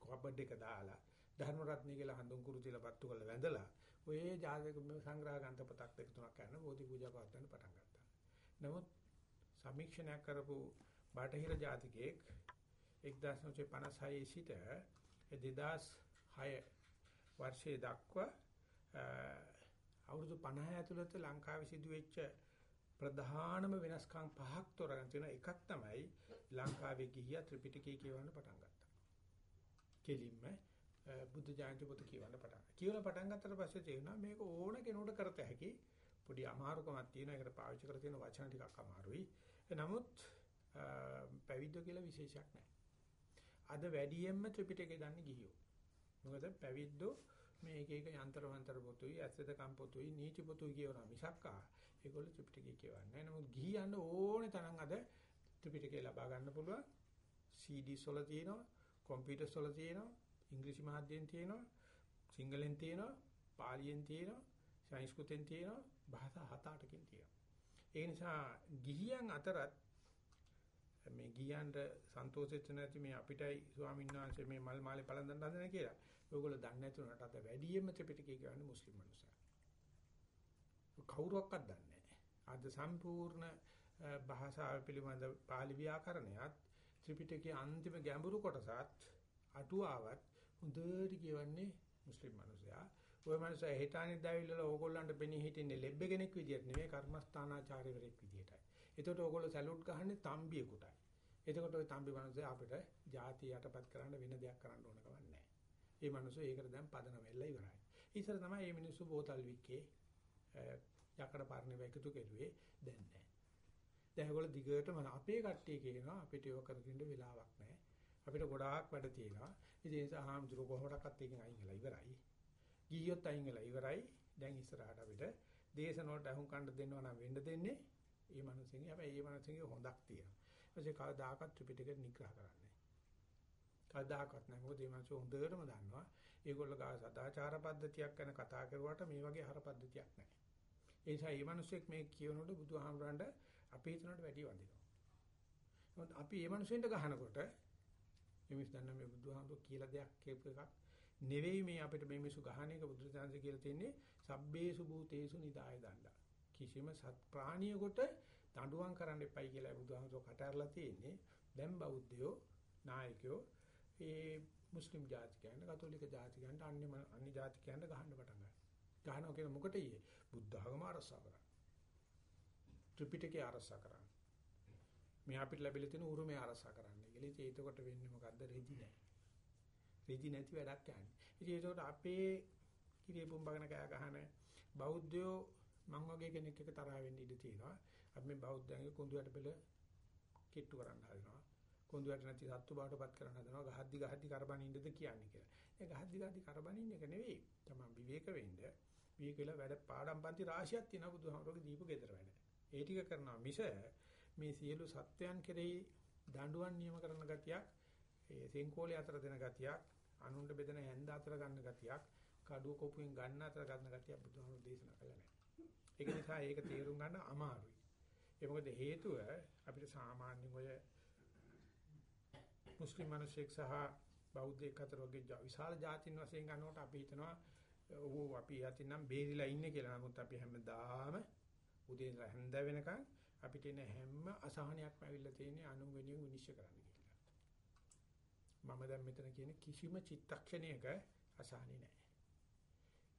කොබඩ් එක දාලා ධර්ම රත්නය කියලා හඳුන් කුරු තියලා පත්තු කරලා වැඳලා ඔය ජාතක සංග්‍රහ ග්‍රන්ථ පොතක් දෙක තුනක් කරන බෝධි පූජා පවත්වන්න පටන් ගත්තා. නමුත් සමීක්ෂණයක් කරපු බටහිර ජාතිකයෙක් 1956 සිට 2006 වර්ෂයේ දක්වා අවුරුදු 50 ඇතුළත ලංකාවේ සිදුවෙච්ච ප්‍රධානම වෙනස්කම් පහක් තෝරගෙන තියෙන එකක් තමයි ලංකාවේ ගිහියා ත්‍රිපිටකය කියවන්න පටන් ගත්තා. කෙලින්ම බුද්ධ ජයන්ති පොත කියවන්න පටන් ගත්තා. කියවලා පටන් ගත්තට පස්සේ තේරුණා මේක ඕන කෙනෙකුට කරත හැකි පොඩි අමාරුකමක් තියෙනවා. ඒකට පාවිච්චි කර තියෙන වචන ටිකක් අමාරුයි. නමුත් පැවිද්ද කියලා විශේෂයක් නැහැ. අද වැඩියෙන්ම ත්‍රිපිටකය දන්නේ ගිහියෝ. මොකද පැවිද්දෝ මේ එක එක යන්ත්‍ර වන්තර පොතුයි, ඇස්සද කම් පොතුයි, නීති පොතුයි කියනවා මිසක්කා ඒගොල්ලෝ ත්‍රිපිටකය කියවන්නේ නැහැ. නමුත් ගිහියන්ට ඕනේ තරම් අද ත්‍රිපිටකය ලබා ගන්න පුළුවන්. CDs වල තියෙනවා, කම්පියුටර්ස් වල තියෙනවා, ඉංග්‍රීසි මාධ්‍යයෙන් තියෙනවා, සිංහලෙන් තියෙනවා, පාලියෙන් තියෙනවා, සංස්කෘතෙන් තියෙනවා, භාෂා හත අටකින් තියෙනවා. ඒ නිසා ගිහියන් අතරත් මේ ගියන්ට සන්තෝෂෙච්ච නැති මේ අපිටයි ස්වාමීන් වහන්සේ මේ මල් මාලේ පළඳන් හදන කියලා. ඔයගොල්ලෝ දන්නේ නැතුනට අද වැඩියෙන්ම ත්‍රිපිටකය කියන්නේ මුස්ලිම් මිනිස්සු. කවුරුවක්වත් දන්නේ නැහැ. අද සම්පූර්ණ භාෂාව පිළිබඳ පාලි ව්‍යාකරණයත් ත්‍රිපිටකයේ අන්තිම ගැඹුරු කොටසත් අටුවාවත් හොඳට කියවන්නේ මුස්ලිම් මිනිසයා. ওই මිනිසා හිතානේ දැවිල්ලලා ඕගොල්ලන්ට පෙනී හිටින්නේ ලෙබ්බ කෙනෙක් විදියට නෙමෙයි කර්මස්ථානාචාර්යවරයෙක් විදියටයි. ඒතකොට ඕගොල්ලෝ සැලූට් ගහන්නේ තම්බියෙකුටයි. එතකොට ওই තම්බි මිනිසා අපිට ಜಾති යටපත් කරන්න වෙන දෙයක් කරන්න ඕන කවන්නේ නැහැ. මේ මිනිස්සු ඒකට දැන් පදන වෙලා ඉවරයි. ඊසර තමයි මේ මිනිස්සු බෝතල් වික්කේ යකඩ පාරණේ වේකතු කෙරුවේ දැන් නැහැ. දැන් ඒගොල්ලෝ දිගටම අපේ කට්ටිය කියනවා අපිට ඒක කරගන්න වෙලාවක් නැහැ. අපිට ගොඩාක් වැඩ තියෙනවා. ඉතින් ඒ නිසා හාමුදුරුවෝ කොහොමඩක්වත් එකෙන් අයින් වෙලා ඉවරයි. ගියොත් අයින් වෙලා ඉවරයි. දැන් ඉස්සරහට අපිට දේශන වලට අහුන් කණ්ඩ දෙන්නවා නම් වෙන්න දෙන්නේ. මේ මනුස්සයන්ගේ හැබැයි මේ මනුස්සයන්ගේ හොඳක් තියෙනවා. ඊපස්සේ කවදාකවත් ත්‍රිපිටකෙ නිග්‍රහ කරන්නේ කවදාකවත් නැහැ. මොකද මේ මිනිස්සු හොඳටම දන්නවා. ඒගොල්ලෝ ගා සදාචාර පද්ධතියක් ගැන කතා කරුවාට මේ වගේ හර පද්ධතියක් නැහැ. ඒ නිසා මේ මිනිස්සෙක් මේ කියනකොට බුදුහාමරන්ට අපි හිතනට වැඩි වඳිනවා. නමුත් අපි මේ මිනිස්සුන්ට ගහනකොට එමිස් දන්න මේ බුදුහාමර කියලා දෙයක් කියපු එකක් නෙවෙයි මේ අපිට මේ මිනිස්සු ගහන එක බුදුරජාණන්සේ කියලා තියෙන්නේ සබ්බේසු භූතේසු නිදාය දණ්ඩා. කිසිම සත් ප්‍රාණියෙකුට දඬුවම් කරන්න එපයි කියලා බුදුහාමර කටහරලා තියෙන්නේ. දැන් බෞද්ධයෝ නායකයෝ ඒ මුස්ලිම් ජාතිකයන්ට කතෝලික ජාතිකයන්ට අන්‍ය අන්‍ය ජාතිකයන්ට ගහන්න පටන් ගන්නවා. ගහනවා කියන මොකටද? බුද්ධ ආගම අරසා කරා. ත්‍රිපිටකය අරසා කරා. මේ අපිට ලැබිලා තියෙන උරුමය අරසා කරන්න කියලා. ඉතින් ඒකට වෙන්නේ මොකද්ද? රෙදි නැහැ. රෙදි නැති වැඩක් යන්නේ. ඉතින් ඒකට අපේ කිරිය පුම්බගෙන කෑ ගහන බෞද්ධයෝ මං වගේ කෙනෙක් එක තරහ වෙන්න ඉඩ තියෙනවා. අපි මේ බෞද්ධයන්ගේ කුඳුයට පෙළ කිට්ටු කරන්න හදනවා. කුඳුයට නැති සත්තු බාටපත් කරන්න හදනවා. ගහද්දි ගහද්දි කරබනින්නද කියන්නේ කියලා. ඒ ගහද්දි ගහද්දි කරබනින්න එක නෙවෙයි. තමන් විවේක වෙන්න. විවේක වෙලා වැඩ පාඩම් පන්ති රාශියක් තියෙනවා බුදුහාමරගේ දීපු ගෙදර වැඩ. ඒ ටික කරනවා මිස මේ සියලු සත්වයන් කෙරෙහි දඬුවම් නියම කරන ගතියක්, ඒ සෙන්කෝලේ අතර දෙන ගතියක්, අනුණ්ඩ බෙදෙන හැන්ද අතර ගන්න ගතියක්, කඩුව කොපුවෙන් ගන්න අතර ගන්න ගතියක් බුදුහාමර දේශනා කළා නැහැ. ඒක නිසා ඒක තේරුම් ගන්න අමාරුයි. ඒ මොකද හේතුව අපිට සාමාන්‍යයෙන් ඔය මුස්ලිම් මිනිස්සෙක් සහ බෞද්ධයෙක් අතර වගේ විශාල ජාතින් වශයෙන් ගන්නකොට අපි හිතනවා ඌ අපි යතින් නම් බේරිලා ඉන්නේ කියලා. නමුත් අපි හැමදාම උදේ ඉඳලා හැන්ද වෙනකන් අපිට එන හැම අසහනයක්ම ඇවිල්ලා තියෙන්නේ අනු වෙනුවෙන් විනිශ්චය කරන්න කියලා. මම දැන් මෙතන කියන කිසිම චිත්තක්ෂණයක අසහනෙ නැහැ.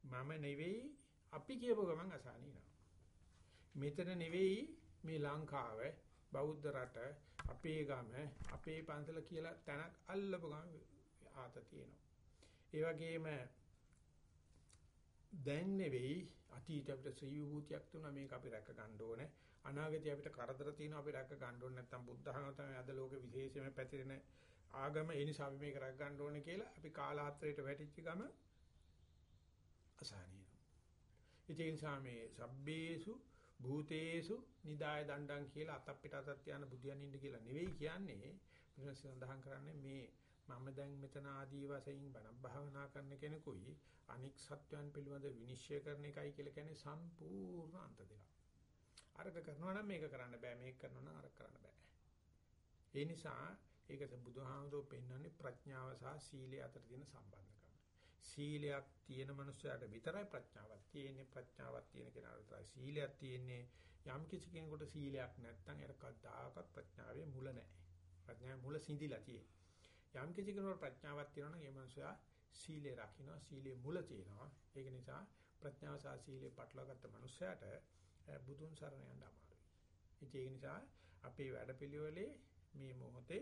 මම නෙවෙයි අපි කියපුව ගමන් අසහනෙ නෑ. මෙතන නෙවෙයි මේ ලංකාව බෞද්ධ රට අපේ ගම අපේ පන්සල කියලා තැනක් අල්ලපු ගම ආත තියෙනවා. ඒ වගේම දැන් නෙවෙයි අතීත අපිට ශ්‍රී විභූතියක් තුන මේක අපි රැක ගන්න ඕනේ. අනාගතේ අපිට කරදර තියෙනවා අපි රැක ගන්න ඕනේ නැත්නම් බුද්ධ ධර්ම තමයි අද ලෝකෙ විශේෂයෙන්ම පැතිරෙන ආගම ඒ නිසා අපි මේක රැක ගන්න ඕනේ කියලා අපි කාලාත්‍රයට වැටිච්ච ගම අසහනීය. ඒ නිසා මේ සබ්බේසු භූතේසු නිදාය දණ්ඩම් කියලා අතක් පිට අතක් තියන බුදියන් ඉන්න කියලා නෙවෙයි කියන්නේ බුදුන් සඳහන් කරන්නේ මේ මම දැන් මෙතන ආදී වශයෙන් බණ භාවනා කරන කෙනෙකුයි අනික් සත්‍යයන් පිළිබඳ විනිශ්චය කරන එකයි කියලා කියන්නේ සම්පූර්ණ අන්ත දෙකක්. අරක කරනවා නම් මේක කරන්න බෑ මේක කරනවා නම් අරක කරන්න බෑ. ඒ නිසා ඒක බුදුහාමුදුරුවෝ පෙන්වන්නේ ප්‍රඥාව සහ සීලය අතර තියෙන සම්බන්ධකම. සීලයක් තියෙන මනුස්සයාට විතරයි ප්‍රඥාවක් තියෙන්නේ ප්‍රඥාවක් තියෙන කෙනාට විතරයි සීලයක් තියෙන්නේ යම් කිසි කෙනෙකුට සීලයක් නැත්නම් ඒක කවදාකවත් ප්‍රඥාවේ මුල නැහැ. ප්‍රඥාවේ මුල සිඳිලා තියෙන්නේ. යම් කිසි කෙනෙකුට ප්‍රඥාවක් තියෙනවා නම් ඒ මනුස්සයා සීලය රකින්නවා සීලේ මුල තියෙනවා. ඒක නිසා ප්‍රඥාව සහ සීලේ පටලවාගත්ත මනුස්සයාට බුදුන් සරණ යන්න අමාරුයි. ඒක නිසා අපේ වැඩපිළිවෙලේ මේ මොහොතේ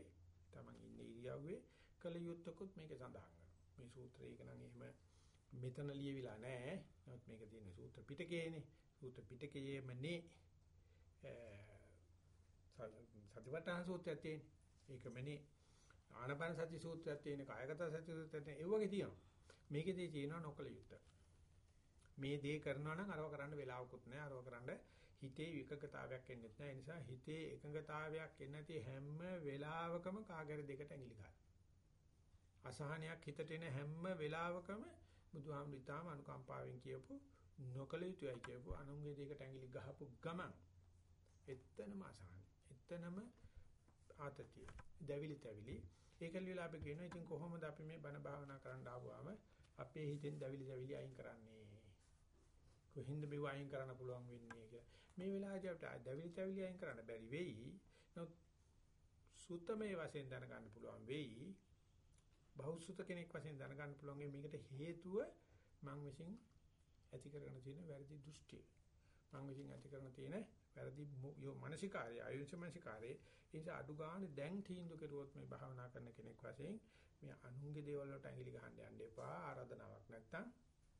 Taman ඉන්නේ ඉරියව්වේ කල යුත්තකුත් මේක සඳහන් කරනවා. මේ සූත්‍රය එක නම් එහෙම මෙතන ලියවිලා නැහැ. නමුත් මේක තියෙන සූත්‍ර පිටකයේනේ. සූත්‍ර පිටකයේමනේ සතිපට්ඨාන සූත්‍රය තියෙන්නේ. ඒකමනේ ආනපන සති සූත්‍රයක් තියෙන කායගත සති සූත්‍රයක් තියෙන ඒ වගේ තියෙනවා. මේකෙදී තියෙනවා නොකල යුත්ත. මේ දේ කරනවා නම් අරව කරන්න වෙලාවකුත් නැහැ. අරව කරන්න හිතේ විකකතාවයක් එන්නේ නැහැ. ඒ නිසා හිතේ එකඟතාවයක් එන්නේ නැති හැම වෙලාවකම කාගර දෙකට ඇඟිලි ගන්න. අසහනයක් හිතට එන හැම වෙලාවකම බුදුහාමුදුරු ඊටාම අනුකම්පාවෙන් කියපු නොකල යුතුයයි කියපු අනුන්ගේ දෙයකට ඇඟිලි ගහපු ගමන් එතනම අසහනයි. එතනම ආතතිය. දැවිලි තැවිලි. ඒකල විලා අපි කියනවා ඉතින් කොහොමද අපි මේ බණ භාවනා කරන්න ආවම අපේ හිතෙන් දැවිලි දැවිලි අයින් කරන්නේ? කොහින්ද මේව අයින් කරන්න පුළුවන් වෙන්නේ කියලා. මේ වෙලාවේදී අපිට දැවිලි තැවිලි අයින් කරන්න බැරි වෙයි. නමුත් සුත්තමේ වශයෙන් දැනගන්න පුළුවන් වෙයි. බහුසුත කෙනෙක් වශයෙන් දැනගන්න පුළුවන් මේකට හේතුව මං විසින් ඇති කරගෙන තියෙන වැරදි දෘෂ්ටිය. මං විසින් ඇති කරගෙන තියෙන වැරදි මානසිකාරය ආයුෂ මානසිකාරය ඒ නිසා අඩු ගන්න දැන් තීන්දුව කෙරුවොත් මේ භාවනා කරන කෙනෙක් වශයෙන් මේ අනුන්ගේ දේවල් වලට ඇඟිලි ගහන්න යන්න එපා ආරාධනාවක් නැත්තම්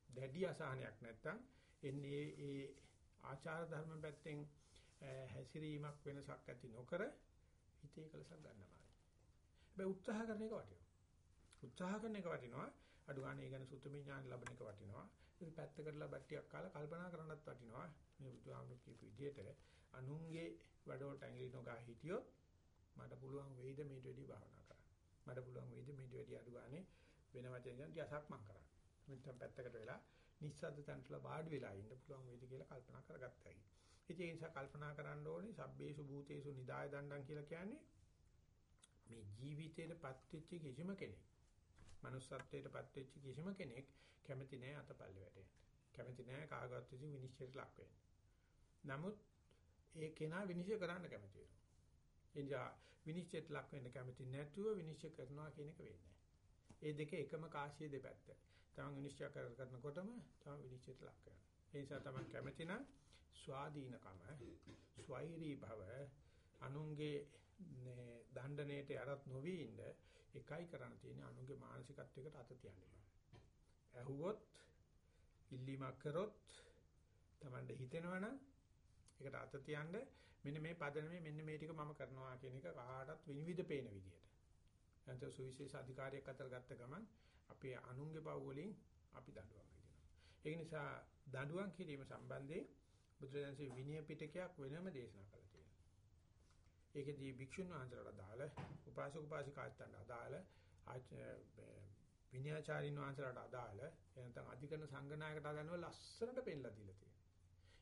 දැඩි අසහනයක් නැත්තම් එන්නේ ඒ ආචාර ධර්ම පැත්තෙන් හැසිරීමක් වෙනසක් ඇති නොකර හිතේ කලසක් ගන්නවා. හැබැයි උත්සාහ කරන එක වටිනවා. උත්සාහ කරන එක වටිනවා. අඩු ගන්න ඒ ගැන සුතමි ඥාන ලැබෙන එක වටිනවා. ඉතින් පැත්ත කරලා බට්ටියක් කාලා කල්පනා කරන්නත් වටිනවා. මේ බුදුහාමුදුරු කියපු විදිහට අනුන්ගේ වැඩවලට ඇඟිලි නොගා හිටියොත් මට පුළුවන් වෙයිද මේට වැඩි භාවනා කරන්න. මට පුළුවන් වේද මේ වැඩි අඩු ගානේ වෙන වචන කියන ටිකක් මං කරා. මෙතන පැත්තකට වෙලා නිස්සද්ද තැන්ටලා වාඩි වෙලා ඉන්න පුළුවන් වේද කියලා කල්පනා කරගත්තා. ඉතින් ඒ නිසා කල්පනා කරන්න ඕනේ සබ්බේසු භූතේසු නිදාය දණ්ඩම් කියලා කියන්නේ මේ ජීවිතේට පත්වෙච්ච කිසිම කෙනෙක් manussත්වයට පත්වෙච්ච කිසිම කෙනෙක් කැමති නෑ අතපල්ලේ වැටෙන්න. කැමති නෑ කාගවත් විසින් විනිශ්චයට ලක් වෙන්න. නමුත් ඒ කෙනා විනිශ්චය කරන්න කැමති වෙනවා. එනිසා විනිශ්චයට ලක් වෙන්න කැමති නැතුව විනිශ්චය කරනවා කියන එක වෙන්නේ ඒ දෙකේ එකම කාසිය දෙපැත්ත. තමන් විනිශ්චය කරනකොටම තමන් විනිශ්චයට ලක් වෙනවා. ඒ නිසා තමන් කැමති නම් ස්වාධීනකම, ස්වෛරී භව, අනුන්ගේ දණ්ඩණයට යරත් නොවි ඉන්න එකයි කරන්න තියෙන්නේ අනුන්ගේ මානසිකත්වයකට අත තියන්න බෑ. ඇහුවොත් ඉල්ලීමක් කරොත් Tamande හිතෙනවනම් ඒකට අත තියන්න මෙන්න මේ පදනමේ මෙන්න මේ ටික මම කරනවා කියන එක කාටත් විනිවිද පේන විදියට. නැත්නම් සුවිශේෂ අධිකාරියක් අතර ගත්ත ගමන් අපේ අනුන්ගේ පව් වලින් අපි දඬුවම් කියනවා. ඒක නිසා දඬුවම් කිරීම සම්බන්ධයෙන් බුදුරජාණන්සේ විනය පිටකයක් වෙනම දේශනා කළා. ඒකෙදී භික්ෂුන් වහන්සේලාට අදාළ උපාසක උපාසිකායන්ට අදාළ විනයාචාරින් වහන්සේලාට අදාළ එනතන් අධිකරණ සංගනායකට අදාළව ලස්සනට පෙන්නලා දීලා තියෙනවා.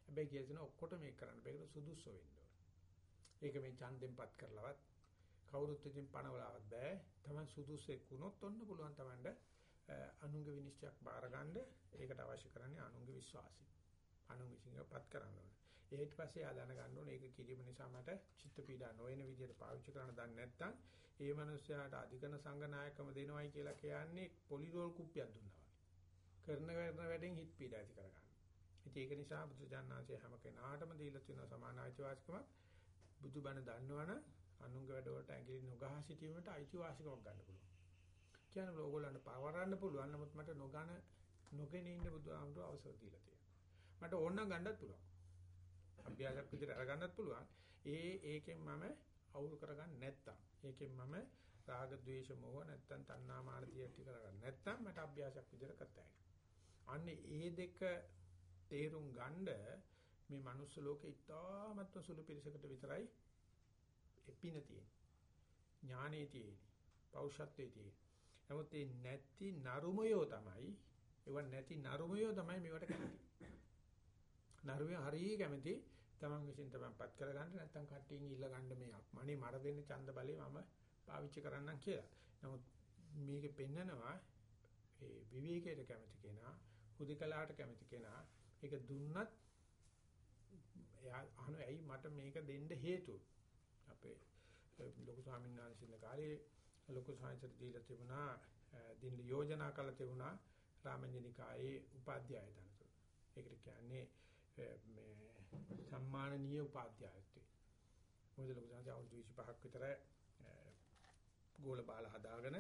හැබැයි කියලා තියෙන ඔක්කොට මේක කරන්න බෑකට සුදුසු වෙන්න ඕන. ඒක මේ ඡන්දෙන්පත් කරලවත් කවුරුත් ඉතින් පණවලවත් බෑ. Taman සුදුසෙක් වුණොත් ඔන්න පුළුවන් Tamanට අනුංග විනිශ්චයක් බාරගන්න ඒකට අවශ්‍ය කරන්නේ අනුංග විශ්වාසය. අනුංග විශ්වාසයපත් කරන්න ඕනේ. ඊට පස්සේ ආ දැනගන්න ඕනේ ඒක කිරීම නිසා මට චිත්ත පීඩා නොවන විදිහට පාවිච්චි කරන්න දන්නේ නැත්නම් ඒ මනුස්සයාට අධිකන සංගනායකම දෙනවයි කියලා කියන්නේ පොලිරෝල් කුප්පියක් දුන්නා වගේ. කරන කරන වැඩෙන් හිත පීඩා ඇති කරගන්න. ඉතින් ඒක නිසා බුදුජානනාංශය හැම කෙනාටම දීලා තියෙන සමාන අයිතිවාසිකමක් බුදුබණ දන්නවනම් අනුංග වැඩවලට ඇඟිලි නොගහ සිටීමට අයිතිවාසිකමක් ගන්න පුළුවන්. කියන්නේ ඕගොල්ලන්ට පවරන්න පුළුවන් නමුත් මට නොගන නොගෙන ඉන්න බුදුහාමුදුරුවෝ අවසර දීලා තියෙනවා. මට ඕන නම් ගන්නත් පුළුවන්. අභ්‍යාසයක් විදිහට අරගන්නත් පුළුවන්. ඒ ඒකෙන් මම අවුල් කරගන්න නැත්තම් ඒකෙන් මම රාග ద్వේෂ මොහ නැත්තම් තණ්හා මාන දියටි කරගන්න නැත්තම් මට අභ්‍යාසයක් විදිහට කරතයි. අන්නේ ඒ දෙක තේරුම් ගන්න මේ මනුස්ස ලෝකේ ඉතාමත්ම සුළු පිළිසකට විතරයි එපින තියෙන්නේ. ඥානෙ තියෙන්නේ. පෞෂත්වයේ තියෙන්නේ. නමුත් ඒ නැති නරුමයෝ තමයි ඒව නැති නරුමයෝ තමයි මේවට කැමති. නරුවේ හරිය කැමති තමන් විසින් තමන්පත් කරගන්න නැත්නම් කට්ටියෙන් ඉල්ල ගන්න මේ මනේ මර දෙන්න ඡන්ද බලේ මම පාවිච්චි කරන්නම් කියලා. නමුත් මේකේ පෙන්නනවා ඒ විවේකයට කැමති කෙනා, හුදකලාට කැමති කෙනා ඒක දුන්නත් එයා අහන ඇයි මට මේක දෙන්න හේතුව. අපේ ලොකු ස්වාමීන් වහන්සේ කාලේ ලොකු සාංශට දීලා තිබුණා දින්න යෝජනා කළ තිබුණා රාමඤ්ඤනිකායේ උපාධ්‍යාය දනතු. ඒකට කියන්නේ මේ සම්මානනීය උපාධ්‍යායත්වය. මොකද ලොකු සංජය අවුරුදු 25ක් විතර ගෝල බාල හදාගෙන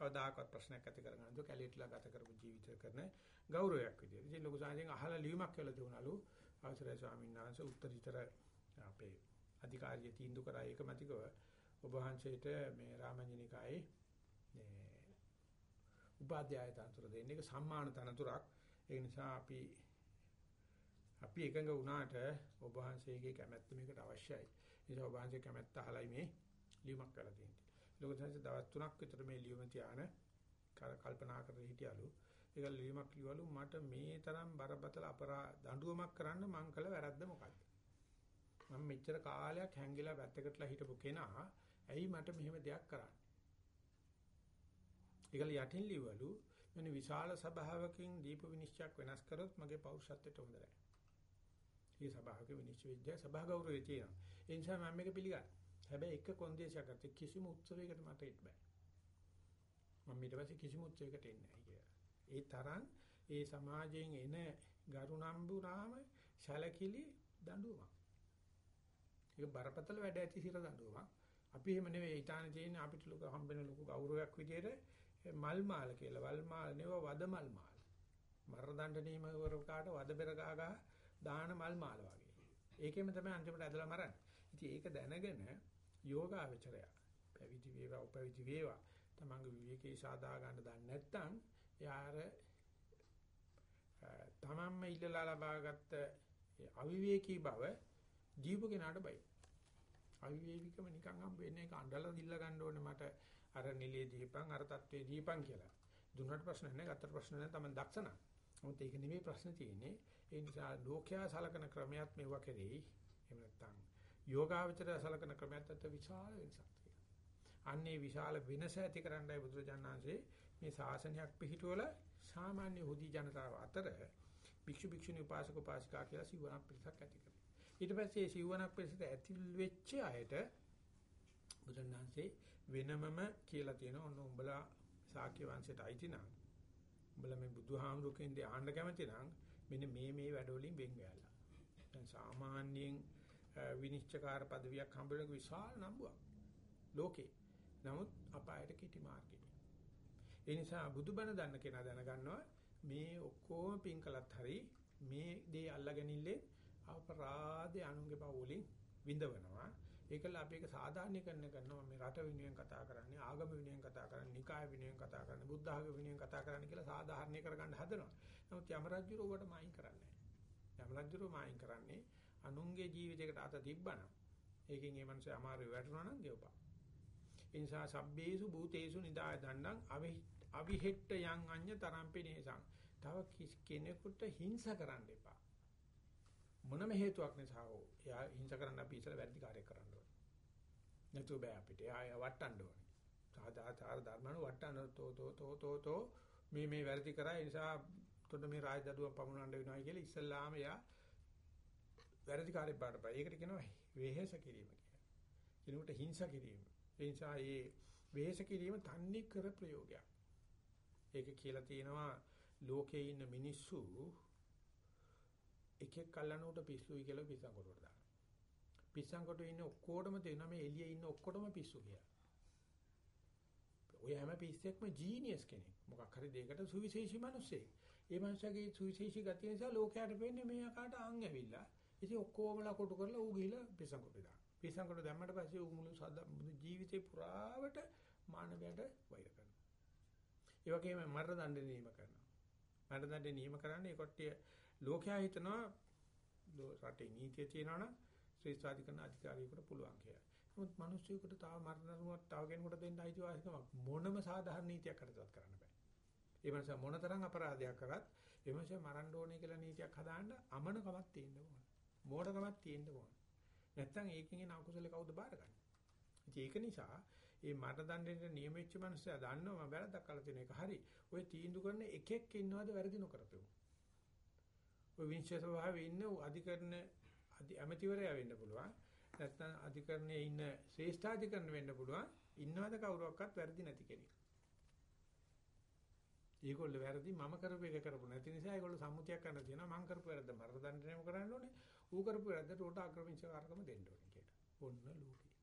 කවදාකවත් ප්‍රශ්නයක් ඇති කරගන්න දෝ කැලියටලා ගත කරපු ජීවිතය කරන ගෞරවයක් විදියට. ඉතින් ලොකු සංජයෙන් අහලා ලියුමක් කියලා දුණලු අවසරයි ස්වාමීන් වහන්සේ උත්තරීතර අපේ අධිකාරිය තීන්දුව කරා ඒකමතිකව ඔබ වහන්සේට මේ රාමඤ්ඤනිකායේ මේ උපාධ්‍යාය තනතුර දෙන්නේ ඒක සම්මාන තනතුරක්. ඒ නිසා අපි අපි එකඟ වුණාට ඔබ වහන්සේගේ කැමැත්ත මේකට අවශ්‍යයි. ඒ නිසා ඔබ වහන්සේ කැමැත්ත අහලයි මේ ලියුමක් කරලා තියෙන්නේ. ලෝක සංසද දවස් 3ක් විතර මේ ලියුම තියාන කල්පනා කරලා හිටියලු. ඒක ලියුමක් ලියවලු මට මේ තරම් බරපතල අපරා දඬුවමක් කරන්න මං කළ වැරද්ද මොකක්ද? මම මෙච්චර කාලයක් හැංගිලා වැත්තකටලා හිටපු කෙනා ඇයි මට මෙහෙම දෙයක් කරන්නේ? ඒකල යටින් ලියවලු මෙන්න විශාල සභාවකින් දීප විනිශ්චයක් වෙනස් කරොත් මගේ පෞරුෂත්වයට හොඳ නැහැ. ඒ සභාවක විනිශ්චය විද්‍යා සභා ගෞරවය තියෙනවා. ඒ නිසා මම මේක පිළිගන්නවා. හැබැයි එක කොන්දේශයක් ගත්තේ කිසිම උත්සවයකට මට එන්න බෑ. මම ඊට පස්සේ කිසිම උත්සවයකට එන්නේ නැහැ කියලා. ඒ තරම් ඒ සමාජයෙන් එන ගරුණම්බුනාම ශලකිලි දඬුවමක්. ඒක බරපතල වැඩ ඇති සිර දඬුවමක්. අපි එහෙම නෙවෙයි ඊටාන තියෙන අපිට ලොකු හම්බෙන ලොකු ගෞරවයක් විදියට මල් මාල කියලා වල් මාල නෙව වද මල් මාල. මර දණ්ඩනීම වරකාට වද බෙර ගා ගා දාන මල් මාල වගේ. ඒකෙම තමයි අන්තිමට ඇදලා මරන්නේ. ඉතින් ඒක දැනගෙන යෝගාවචරය පැවිදි වේවා උපවිදි වේවා තමන්ගේ විවේකී සාදා ගන්න දන්නේ නැත්නම් යාර තමන්ම ඉල්ලලා ලබාගත්ත අවිවේකී බව දීපු කෙනාට බයි. අවිවේකීකම නිකන් හම්බ වෙන්නේ ඒක අඬලා දිල්ල ගන්න ඕනේ මට අර නිලිය දීපන් අර තත්ත්වේ දීපන් කියලා. දුන්නට ප්‍රශ්න නැහැ, ගත්තට ප්‍රශ්න නැහැ තමයි දක්ෂණ. මොකද ඒක නෙමෙයි ප්‍රශ්න තියෙන්නේ. ඒ නිසා ලෝකයා සලකන ක්‍රමයක් මෙවුවා කෙරෙහි. එහෙම නැත්නම් යෝගාවචරය සලකන ක්‍රමයක් අතර විශාල වෙනසක් තියෙනවා. අන්නේ විශාල වෙනස ඇති කරන්නයි බුදුරජාණන්සේ මේ ශාසනයක් පිහිටුවල සාමාන්‍ය හුදි ජනතාව අතර භික්ෂු භික්ෂුණී උපාසක උපාසිකා කියලා සිවණක් පිරිසක් ඇති කරේ. ඊට පස්සේ මේ සිවණක් පිරිසට ඇතුල් වෙච්ච අයට බුදුරජාණන්සේ වෙනමම කියලා තියෙනවා ඔන්න උඹලා ශාක්‍ය වංශයට අයිති නම් උඹලා මේ බුදුහාමුදුරුකෙන් දෙ ආන්න කැමති නම් මෙන්න මේ මේ වැඩවලින් වෙන් වෙලා. දැන් සාමාන්‍යයෙන් විනිශ්චයකාර පදවියක් හම්බෙන විශාල නම්බුවක් ලෝකේ. නමුත් අපායට කිටි මාර්ගය. ඒ නිසා බුදුබණ දන්න කෙනා දැනගන්නවා මේ ඔක්කොම පින් කළත් හරි මේ දේ අල්ලගනින්නේ අපරාධේ අනුන්ගේ පවුලින් විඳවනවා. ඒකල අපි ඒක සාධාරණීකරණය කරනවා මේ රට විනයෙන් කතා කරන්නේ ආගම විනයෙන් කතා කරන්නේ නිකාය විනයෙන් කතා කරන්නේ බුද්ධ ආගම විනයෙන් කතා කරන්නේ කියලා සාධාරණීය කරගන්න හදනවා. නමුත් යම රජුර ඔබට මායින් කරන්නේ නැහැ. යම රජුර මායින් කරන්නේ අනුන්ගේ ජීවිතයකට අත තිබ්බනම් ඒකෙන් මේ මනුස්සය අමාරු වැටුණා නම් ගෙවපන්. ඒ නිසා සබ්බේසු භූතේසු නිදාය දණ්ඩං අවිහෙට්ට යං අඤ්‍ය තරම්පිනේසං. තව කෙනෙකුට හිංස කරන්න එපා. මොනම හේතුවක් නිසා හෝ එයා හිංස කරන්න අපි ඉස්සර වැරදි කාර්යයක් කරන්න ඕනේ. නැතුව බෑ අපිට. එයා වටන්න ඕනේ. සාදාචාර ධර්මණු වටන්න තෝ තෝ තෝ තෝ තෝ මේ මේ වැරදි කරා ඒ නිසා තොට මේ රාජදඩුවම් පමුණවන්න වෙනවා කියලා ඉස්සල්ලාම එයා වැරදි කාර්යයක් බාටපයි. ඒකට කියනවා වෙහෙස කිරීම කියලා. කෙනෙකුට හිංස කිරීම. ඒ නිසා මේ වෙහෙස කිරීම තන්නේ කර ප්‍රයෝගයක්. ඒක කියලා තියෙනවා ලෝකේ ඉන්න මිනිස්සු එකෙක් කල්ලනකොට පිස්සුයි කියලා පිස්සන් කොටුවට දානවා. පිස්සන් කොටුවේ ඉන්න ඔක්කොටම තේරෙනවා මේ එළියේ ඉන්න ඔක්කොටම පිස්සු කියලා. ඔය හැම පිස්සෙක්ම ජීනියස් කෙනෙක්. මොකක් හරි දෙයකට සුවිශේෂී මිනිස්සෙක්. ඒ මිනිස්සගේ සුවිශේෂී ගතිය නිසා ලෝකයට වෙන්නේ මේ අකාට අං ඇවිල්ලා. ඉතින් ඔක්කොමලා කොටු කරලා ඌ ගිහිලා පිස්සන් කොටුවේ දානවා. පිස්සන් කොටුව දැම්මට පස්සේ ඌ මුළු සදා ජීවිතේ පුරාවට මානවයට වෛර කරනවා. ඒ වගේම මරණ දඬ නියම කරනවා. මරණ දඬ නියම කරන්නේ ඒ කොට්ටිය ලෝකයා හිතනවා රටේ නීතිය තියෙනවා නම් ශ්‍රේෂ්ඨාධිකරණ අධිකාරියෙකුට පුළුවන් කියලා. නමුත් මිනිස්සුයෙකුට තව මරණරුවක් තව කෙනෙකුට දෙන්න අයිතිවාසිකමක් මොනම සාධාරණ නීතියක් හදවත් කරන්න බෑ. ඒ මනස මොනතරම් අපරාධයක් කරත් ඒ මනස මරන්න ඕනේ කියලා නීතියක් හදාන්න අමනකමක් තියෙන්න ඕන. මෝඩකමක් තියෙන්න ඕන. නැත්තම් ඒකෙන් එන අකුසල කවුද බාරගන්නේ? ඒක නිසා මේ මට දඬෙන්න නියමෙච්ච මිනිස්සයා දන්නවා මම වැරද්දක් කළා තියෙන එක හරි. ඔය තීන්දුව කරන එකෙක් ඉන්නවද වැරදි නොකරපෙමු. ඔය විනිශ්චය ස්වභාවයේ ඉන්න අධිකරණ ඇමතිවරයා වෙන්න පුළුවන්. නැත්නම් අධිකරණයේ ඉන්න ශ්‍රේෂ්ඨාධිකරණ වෙන්න පුළුවන්. ඉන්නවද කවුරක්වත් වැරදි නැති කෙනෙක්. ඒගොල්ලෝ වැරදි මම කරපු එක කරපු නැති නිසා ඒගොල්ලෝ සම්මුතියක් කරන්න තියෙනවා මම කරපු වැරද්ද මරණ දඬුවම කරන්න ඕනේ. ඌ කරපු වැරද්දට උට ආක්‍රමණකාරකම දෙන්න ඕනේ කියලා. ඔන්න ලෝකේ.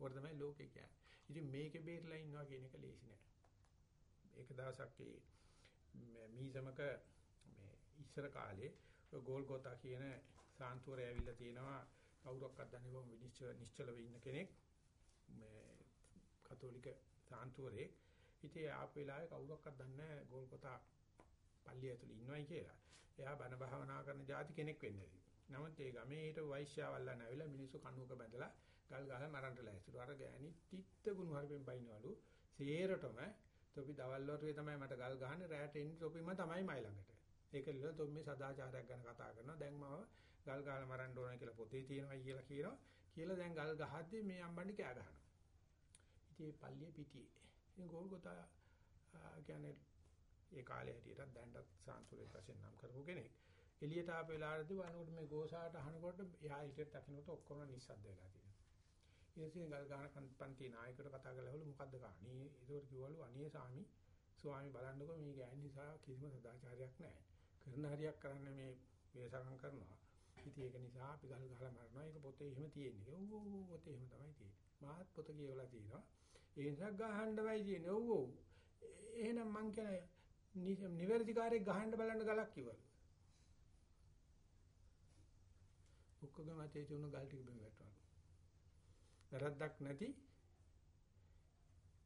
ඕක තමයි ලෝකේ කියන්නේ. ඉතින් මේකේ බේරලා ඉන්නවා කියන එක ලේසි නෑ. ඒක දවසක් මේ මීසමක මේ ඉස්සර කාලේ ඔය ගෝල්ගෝතා කියන සාන්තුවරය ඇවිල්ලා තියෙනවා කවුරක්වත් දන්නේ බොම් විනිශ්චය නිශ්චලව ඉන්න කෙනෙක් මේ කතෝලික සාන්තුවරේ ඉතින් ආපු වෙලාවේ කවුරක්වත් දන්නේ නැහැ ගෝල්ගෝතා පල්ලිය ඇතුළේ ඉන්නවයි කියලා. එයා බණ භාවනා කරන જાති කෙනෙක් වෙන්නේ. නමුත් ඒ ගමේ ඊට වෛශ්‍යාවල්ලා නැවිලා මිනිස්සු කණුවක බැඳලා ගල් ගහලා මරන්න ලෑස්තිලු. අර ගෑණි තිත්ත ගුණ හරිපෙන් බයින්නවලු. සේරටම තොපි දවල් වරුවේ තමයි මට ගල් ගහන්නේ රැට එන්නේ තොපිම තමයි මයි ළඟට. ඒකල තොපි මේ සදාචාරයක් ගැන කතා කරනවා. දැන් මම ගල් ගහලා මරන්න ඕන කියලා පොතේ තියෙනවා කියලා කියනවා. කියලා දැන් ගල් ගහද්දී මේ අම්බණ්ඩි කෑ ගහනවා. ඉතින් මේ පල්ලිය පිටියේ. ඉතින් ගෝල්ගොතා කියන්නේ ඒ කාලේ හැටියටත් දැන්ටත් සාන්තුලේ වශයෙන් නම් කරපු කෙනෙක්. එළියට ආපු වෙලාවේදී වනකොට මේ ගෝසාවට අහනකොට එහා හිටියට දකින්නකොට ඔක්කොම නිස්සද්ද වෙලා තියෙනවා. ඊටසේ ගල් ගහන පන්ති නායකයට කතා කරලාවලු මොකද්ද ගානේ? ඒකට කිව්වලු අනේ සාමි ස්වාමි බලන්නකෝ මේ ගෑණි නිසා කිසිම සදාචාරයක් නැහැ. කරන හරියක් කරන්නේ මේ වේසකම් කරනවා. ඉතින් ඒක නිසා අපි ගල් ගහලා මරනවා. ඒක පොතේ එහෙම තියෙන්නේ. ඔව් ඔව් පොතේ එහෙම තමයි තියෙන්නේ. මාත් පොත කියවලා තියෙනවා. ඒ නිසා ගහන්නවයි තියෙන්නේ. ඔව් ඔව්. එහෙනම් මං කියන්නේ නිවැරදි කාර්යයක් ගහන්න බලන්න ගලක් කිව්වලු. ඔක්කොගම අතේ තුන ගල් ටික බිම වැටුණා. වැරද්දක් නැති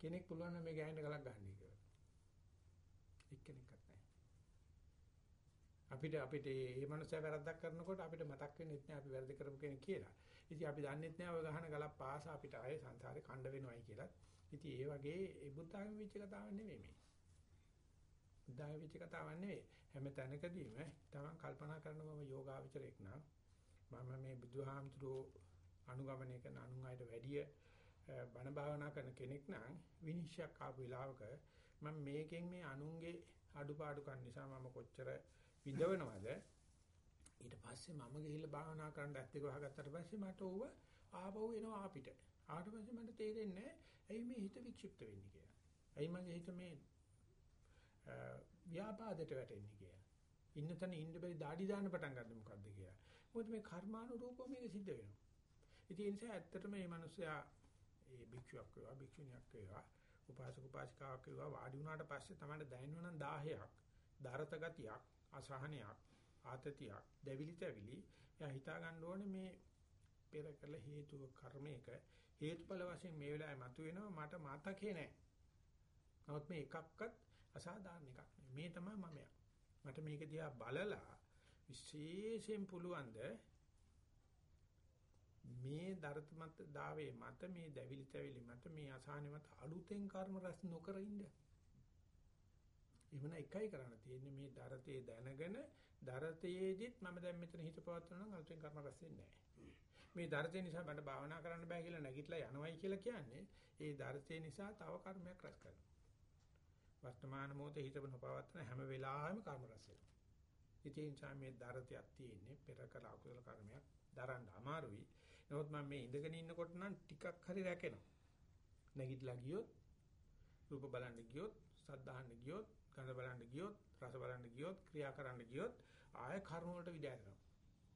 කෙනෙක් පුළුවන් නම් මේ ගෑනට ගලක් ගහන්න කියලා. එක්කෙනෙක්වත් නැහැ. අපිට අපිට මේ මනුස්සයා වැරද්දක් කරනකොට අපිට මතක් වෙන්නේ නැහැ අපි වැරදි කරපු කෙනෙක් කියලා. ඉතින් අපි දන්නෙත් නැහැ ඔය ගහන ගලක් පාස අපිට ආයේ සංසාරේ කණ්ඩ වෙනවයි කියලා. ඉතින් ඒ වගේ ඒ බුද්ධාගම වෙච්ච කතාවක් නෙවෙයි මේ. බුද්ධාගම වෙච්ච කතාවක් නෙවෙයි. හැම තැනකදීම තමන් කල්පනා කරන මම යෝගාවචරයක් නම් මම මේ බුදුහාමුදුරෝ අනුගමනය කරන අනුන් අයට වැඩිය බණ භාවනා කරන කෙනෙක් නම් විනිශ්චයක් ආපු වෙලාවක මම මේකෙන් මේ අනුන්ගේ අඩුපාඩුකම් නිසා මම කොච්චර විඳවනවද ඊට පස්සේ මම ගිහිල්ලා භාවනා කරන්න ඇත්තක වහගත්තට පස්සේ මට ඕව ආපහු එනවා අපිට ආවට පස්සේ මට තේරෙන්නේ ඇයි මේ හිත වික්ෂිප්ත වෙන්නේ කියලා. ඇයි මගේ හිත මේ ව්‍යාපාදයට වැටෙන්නේ කියලා. ඉන්න තැන ඉන්න බැරි দাঁඩි දාන්න පටන් ගන්නද මොකද්ද කියලා. මොකද මේ කර්මානුරූපව මේක සිද්ධ වෙනවා. ඉතින් ඒ නිසා ඇත්තටම මේ මිනිස්සයා ඒ භික්ෂුවක් වේවා භික්ෂුණියක් වේවා උපාසක උපාසිකාවක් වේවා වාඩි වුණාට පස්සේ තමයි දැනෙනවා නම් 10ක් දරත ගතියක් අසහනයක් ආතතියක් දැවිලි තැවිලි එයා හිතා ගන්න ඕනේ මේ පෙර කළ හේතුව කර්මයක හේතුඵල වශයෙන් මේ වෙලාවේ මතුවෙනවා මට මතකේ නැහැ. නමුත් මේ එකක්වත් අසාධාරණ එකක් නෙවෙයි. මේ තමයි මමයා. මට මේක දිහා බලලා විශේෂයෙන් පුළුවන්ද මේ දරත මත දාවේ මත මේ දැවිලි තැවිලි මත මේ අසහනෙ මත අලුතෙන් කර්ම රැස් නොකර ඉන්න. එවන එකයි කරන්න තියෙන්නේ මේ දරතේ දැනගෙන දරතයේදිත් මම දැන් මෙතන හිත පවත්වනවා නම් අලුතෙන් කර්ම රැස් වෙන්නේ නැහැ. මේ දරතේ නිසා මට භාවනා කරන්න බෑ කියලා නැගිටලා යනවයි කියලා කියන්නේ ඒ දරතේ නිසා තව කර්මයක් රැස් කරනවා. වර්තමාන මොහොතේ හිත නොපවත්වන හැම වෙලාවෙම කර්ම රැස් වෙනවා. ඉතින් මේ දරතයක් තියෙන්නේ පෙර කළ අකුසල කර්මයක් දරන්න අමාරුයි. නමුත් මම මේ ඉඳගෙන ඉන්නකොට නම් ටිකක් හරි රැකෙනවා. නැගිටලා ගියොත් රූප බලන්න ගියොත්, සද්ද අහන්න ගියොත්, ගඳ බලන්න ගියොත්, රස බලන්න ගියොත්, ක්‍රියා කරන්න ගියොත් ආය කර්ම වලට විදෑරනවා.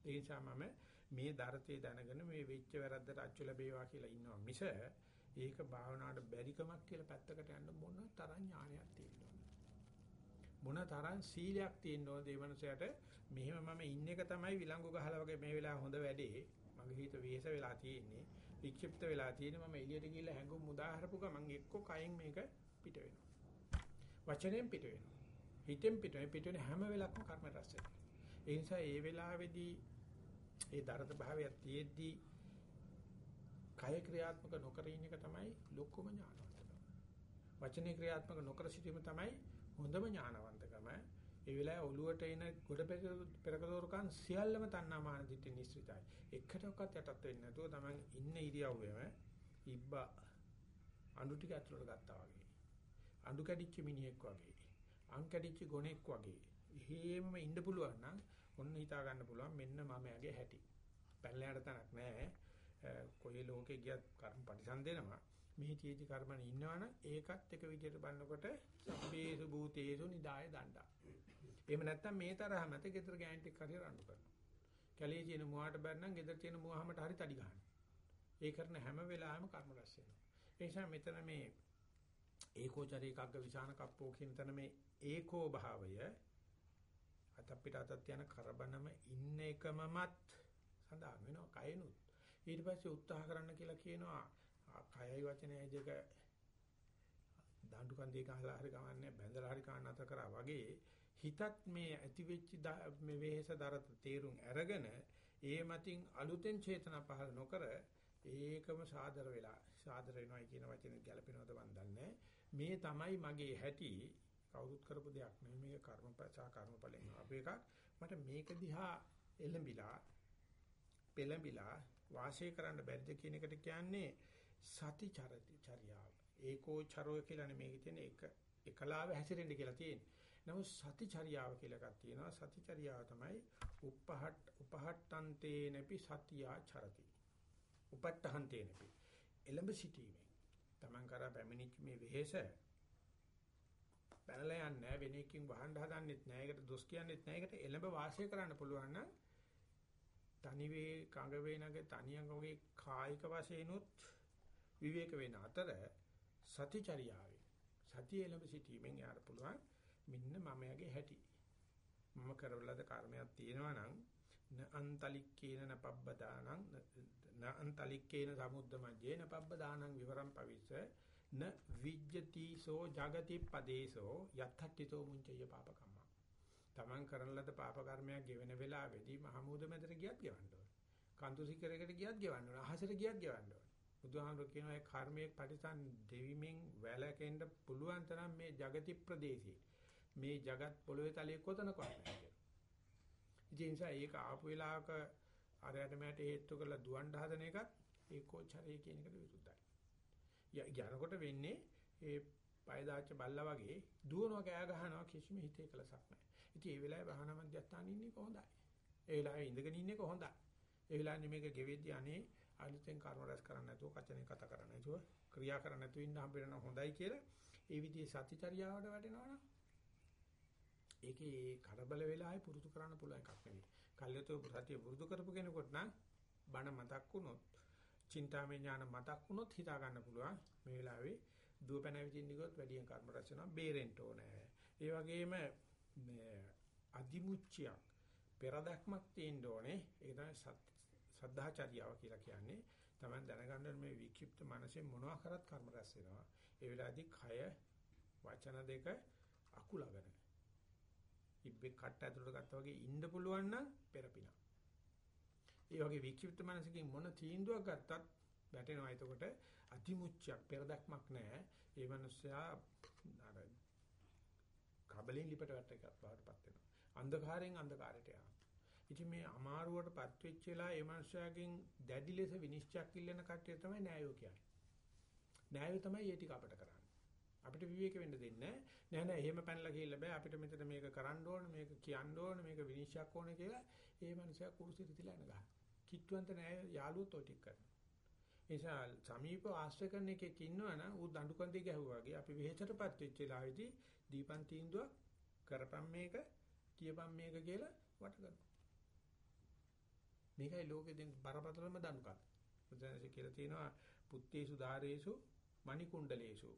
ඒ නිසා මම මේ දරතේ දැනගෙන මේ වෙච්ච වැරද්දට අච්චු ලැබේවා කියලා ඉන්නවා මිස ඒක භාවනාවට බැරිකමක් කියලා පැත්තකට යන්න මොන තරම් ඥානයක් තියෙනවද? මොන තරම් සීලයක් තියෙනවද? මේ මනුස්සයාට මෙහෙම මම ඉන්න එක තමයි විලංගු ගහලා වගේ මේ වෙලාව හොඳ වැඩේ. මගේ හිත වෙහෙස වෙලා තියෙන්නේ වික්ෂිප්ත වෙලා තියෙන්නේ. මම එළියට ගිහිල්ලා හැඟුම් මුදාහරපු ගමන් එක්ක කයින් මේක පිට වෙනවා. වචනෙන් පිට වෙනවා හිතෙන් පිට වෙන පිට වෙන හැම වෙලාවකම කර්ම රැස් වෙනවා ඒ නිසා ඒ වෙලාවේදී ඒ දරත භාවය තියෙද්දී කය ක්‍රියාත්මක නොකර ඉන්න එක තමයි ලොකුම ඥානවන්තකම. වචනේ ක්‍රියාත්මක නොකර සිටීම තමයි හොඳම ඥානවන්තකම. ඒ වෙලාවේ ඔළුවට එන ගොඩ පෙරකදෝරකන් සියල්ලම තණ්හාමාන දිට්ඨි නිස්ෘතයි. එකටවත් යටත් වෙන්නේ නැතුව තමයි ඉන්න ඉරියව්වෙම ඉබ්බා අඬු ටික ඇතුලට ගත්තා වගේ. අඬු කැඩිච්ච මිනිහෙක් වගේ. අං කැඩිච්ච ගොනෙක් වගේ. එහෙමම ඉන්න පුළුවන් නම් ඔන්න හිතා ගන්න පුළුවන් මෙන්න මම යගේ හැටි. පැනලයට තනක් නැහැ. කොයි ලෝකේ ගියත් කර්ම පරිසම්දෙනවා. මේ චේති කර්මනේ ඉන්නවනම් ඒකත් එක විදිහට බලනකොට සබ්බේසු භූතේසු නිදාය දණ්ඩා. එහෙම නැත්නම් මේ තරහ මත ගෙදර ගෑන්ටික් හරි රණ්ඩු කරනවා. කැලේ තියෙන මුවාට බැන්නම් ගෙදර තියෙන මුවාමට හරි තඩි ගන්නවා. ඒ කරන හැම වෙලාවෙම කර්ම රැස් වෙනවා. ඒ නිසා මෙතන මේ ඒකෝචරී කග්ග විසාන කප්පෝ කියන තැන මේ ඒකෝ භාවය අත පිට අතත් යන කරබනම ඉන්න එකමමත් සඳහන් වෙනවා කයනුත්. ඊට පස්සේ උත්සාහ කරන්න කියලා කියනවා කයයි වචනයයි දෙක දඬු කන්දේ ගහලා හරි ගමන්නේ බැඳලා හරි කන්න අතර කරා වගේ හිතත් මේ ඇති වෙච්ච මේ වෙහෙස දරත තේරුම් අරගෙන ඒ මතින් අලුතෙන් චේතනා පහළ නොකර ඒකම සාදර වෙලා සාදර වෙනවයි කියන වචනේ ගැලපෙනවද මන් දන්නේ මේ තමයි මගේ හැටි. කවුරුත් කරපු දෙයක් නෙමෙයි මේක කර්මපචා කර්මඵලෙන් ආපු එකක්. මට මේක දිහා එළඹිලා පෙළඹිලා වාසය කරන්න බැරිද කියන එකට කියන්නේ සති චරිත චර්යාව. ඒකෝ චරෝ කියලානේ මේකේ තියෙන එක එකලාව හැසිරෙන්න කියලා තියෙන්නේ. නමුත් සති චර්යාව කියලා එකක් තියෙනවා. සති චර්යාව තමයි උපහට් උපහට්ටන්තේ නැපි සතියා චරති. උපට්ඨහන්තේ නැපි එළඹ සිටීමේ. Taman කරා පැමිණිච්ච මේ වෙහෙස පැනලා යන්නේ නැහැ වෙන එකකින් වහන්න හදන්නෙත් නැහැ ඒකට දොස් කියන්නෙත් නැහැ. ඒකට එළඹ වාසය කරන්න පුළුවන් නම් තනි වේ කඟ වේනගේ තනියංගගේ කායික වශයෙන්ුත් විවේක වෙන අතර සතිචර්යාවේ සතිය එළඹ සිටීමෙන් යාර පුළුවන් මෙන්න මමයාගේ හැටි. මම කරවලද කර්මයක් තියෙනවා නම් න අන්තලික්කේන නපබ්බදානං නන්තලික්කේන සමුද්ද මජ්ජේන පබ්බදානං විවරම් පවිස න විජ්ජති සෝ జగති පදේසෝ යත්තටිතෝ මුංචය පාපකම්ම. තමන් කරන ලද පාප කර්මයක් ගෙවෙන වෙලාවේදී මහමූද මැදට ගියත් ගෙවන්න ඕනේ. කන්තු සිකරකට ගියත් ගෙවන්න ඕනේ. අහසට ගියත් ගෙවන්න ඕනේ. බුදුහාමුදුරු කියනවා ඒ කර්මයේ පරිසම් දෙවිමින් වැළකෙන්න පුළුවන් තරම් මේ జగති ප්‍රදේශේ මේ జగත් පොළවේ තලයේ කොතනකවත් නැහැ කියලා. ඉතින් ඒ නිසා ඒක ආපු වෙලාවක අරයට මට හේතු කරලා දුවන්න හදන එකත් ඒකෝචරය කියන එකට විරුද්ධයි. යනකොට වෙන්නේ ඒ පය දාච්ච බල්ලා වගේ දුවනවා කෑ ගහනවා කිසිම හිතේ කලසක් නැහැ. ඉතින් ඒ වෙලාවේ භාවනා මධ්‍යස්ථාන ඉන්නේ කොහොඳයි. ඒ වෙලාවේ ඉඳගෙන ඉන්නේ කොහොඳයි. ඒ වෙලාවේ මේක ගෙවෙද්දී අනේ අලුතෙන් කර්ම රැස් කරන්න නැතුව කචනේ කතා කරන්න නැතුව ක්‍රියා කරන්න නැතුව ඉන්න හම්බෙන්න හොඳයි කියලා ඒ විදිහේ සතිචර්යාවට වැටෙනවනම් ඒකේ කරබල වෙලාවේ පුරුදු කරන්න පුළුවන් එකක් නෙවෙයි. කල්යතෝ සතිය පුරුදු කරපු කෙනෙකුට නම් බණ මතක් වුණොත්, චින්තාමය ඥාන මතක් වුණොත් හිතා ගන්න පුළුවන් මේ වෙලාවේ දුවපැන විදිහින් ගියොත් වැඩියෙන් කර්ම රැස් වෙනවා බේරෙන්න ඕනේ. ඒ වගේම මේ අදිමුච්චයක් පෙරදක්මක් තියෙන්න ඕනේ. ඒක තමයි සද්ධාචර්යාව කියලා කියන්නේ. Taman දැනගන්න මේ වික්ෂිප්ත මනසෙන් මොනවා කරත් කර්ම රැස් වෙනවා. ඒ වෙලාවේදී කය වචන දෙක අකුලගෙන. ඉබ්බේ කට්ට ඇතුලට ගත්තා වගේ ඉන්න පුළුවන් නම් පෙරපිනා. ඒ වගේ වික්ෂිප්ත මනසකින් මොන තීන්දුවක් ගත්තත් වැටෙනවා. එතකොට අතිමුච්චයක් පෙරදක්මක් නැහැ. ඒ මනුස්සයා අර කබලෙන් ලිපට වැට එකක් බවටපත් වෙනවා. අන්ධකාරයෙන් අන්ධකාරයට යනවා. ඉතින් මේ අමාරුවටපත් වෙච්ච වෙලා ඒ මනුස්සයාගෙන් දැඩි ලෙස විනිශ්චයක් ඉල්ලන කට්ටිය තමයි න්යායෝ කියන්නේ. න්යායෝ තමයි ඒ ටික අපිට කරන්නේ. අපිට විවේක වෙන්න දෙන්නේ නෑ නෑ එහෙම පැනලා ගිහිල්ලා බෑ අපිට මෙතන මේක කරන්න ඕන මේක කියන්න ඕන මේක විනිශ්චයක් ඕන කියලා ඒ මනුස්සයා කුරුසිට තියලා යන ගහන. කිට්ටුවන්ත නෑ යාළුවොත් ඔය ටික කරනවා. නිසා සමීප ආශ්‍රය කරන එකෙක් ඉන්නවනම් ඌ දඬු කන්දේ ගැහුවා වගේ අපි වෙහෙසටපත් වෙච්ච වෙලාවේදී දීපන් තීන්දුවක් කරපම් මේක කියපම් මේක කියලා වට කරනවා. මේකයි ලෝකෙ දෙන බරපතලම දඬුකම්. බුදුන්සේ කියලා තියෙනවා පුත්තේසු ධාරේසු මණිකුණ්ඩලේසු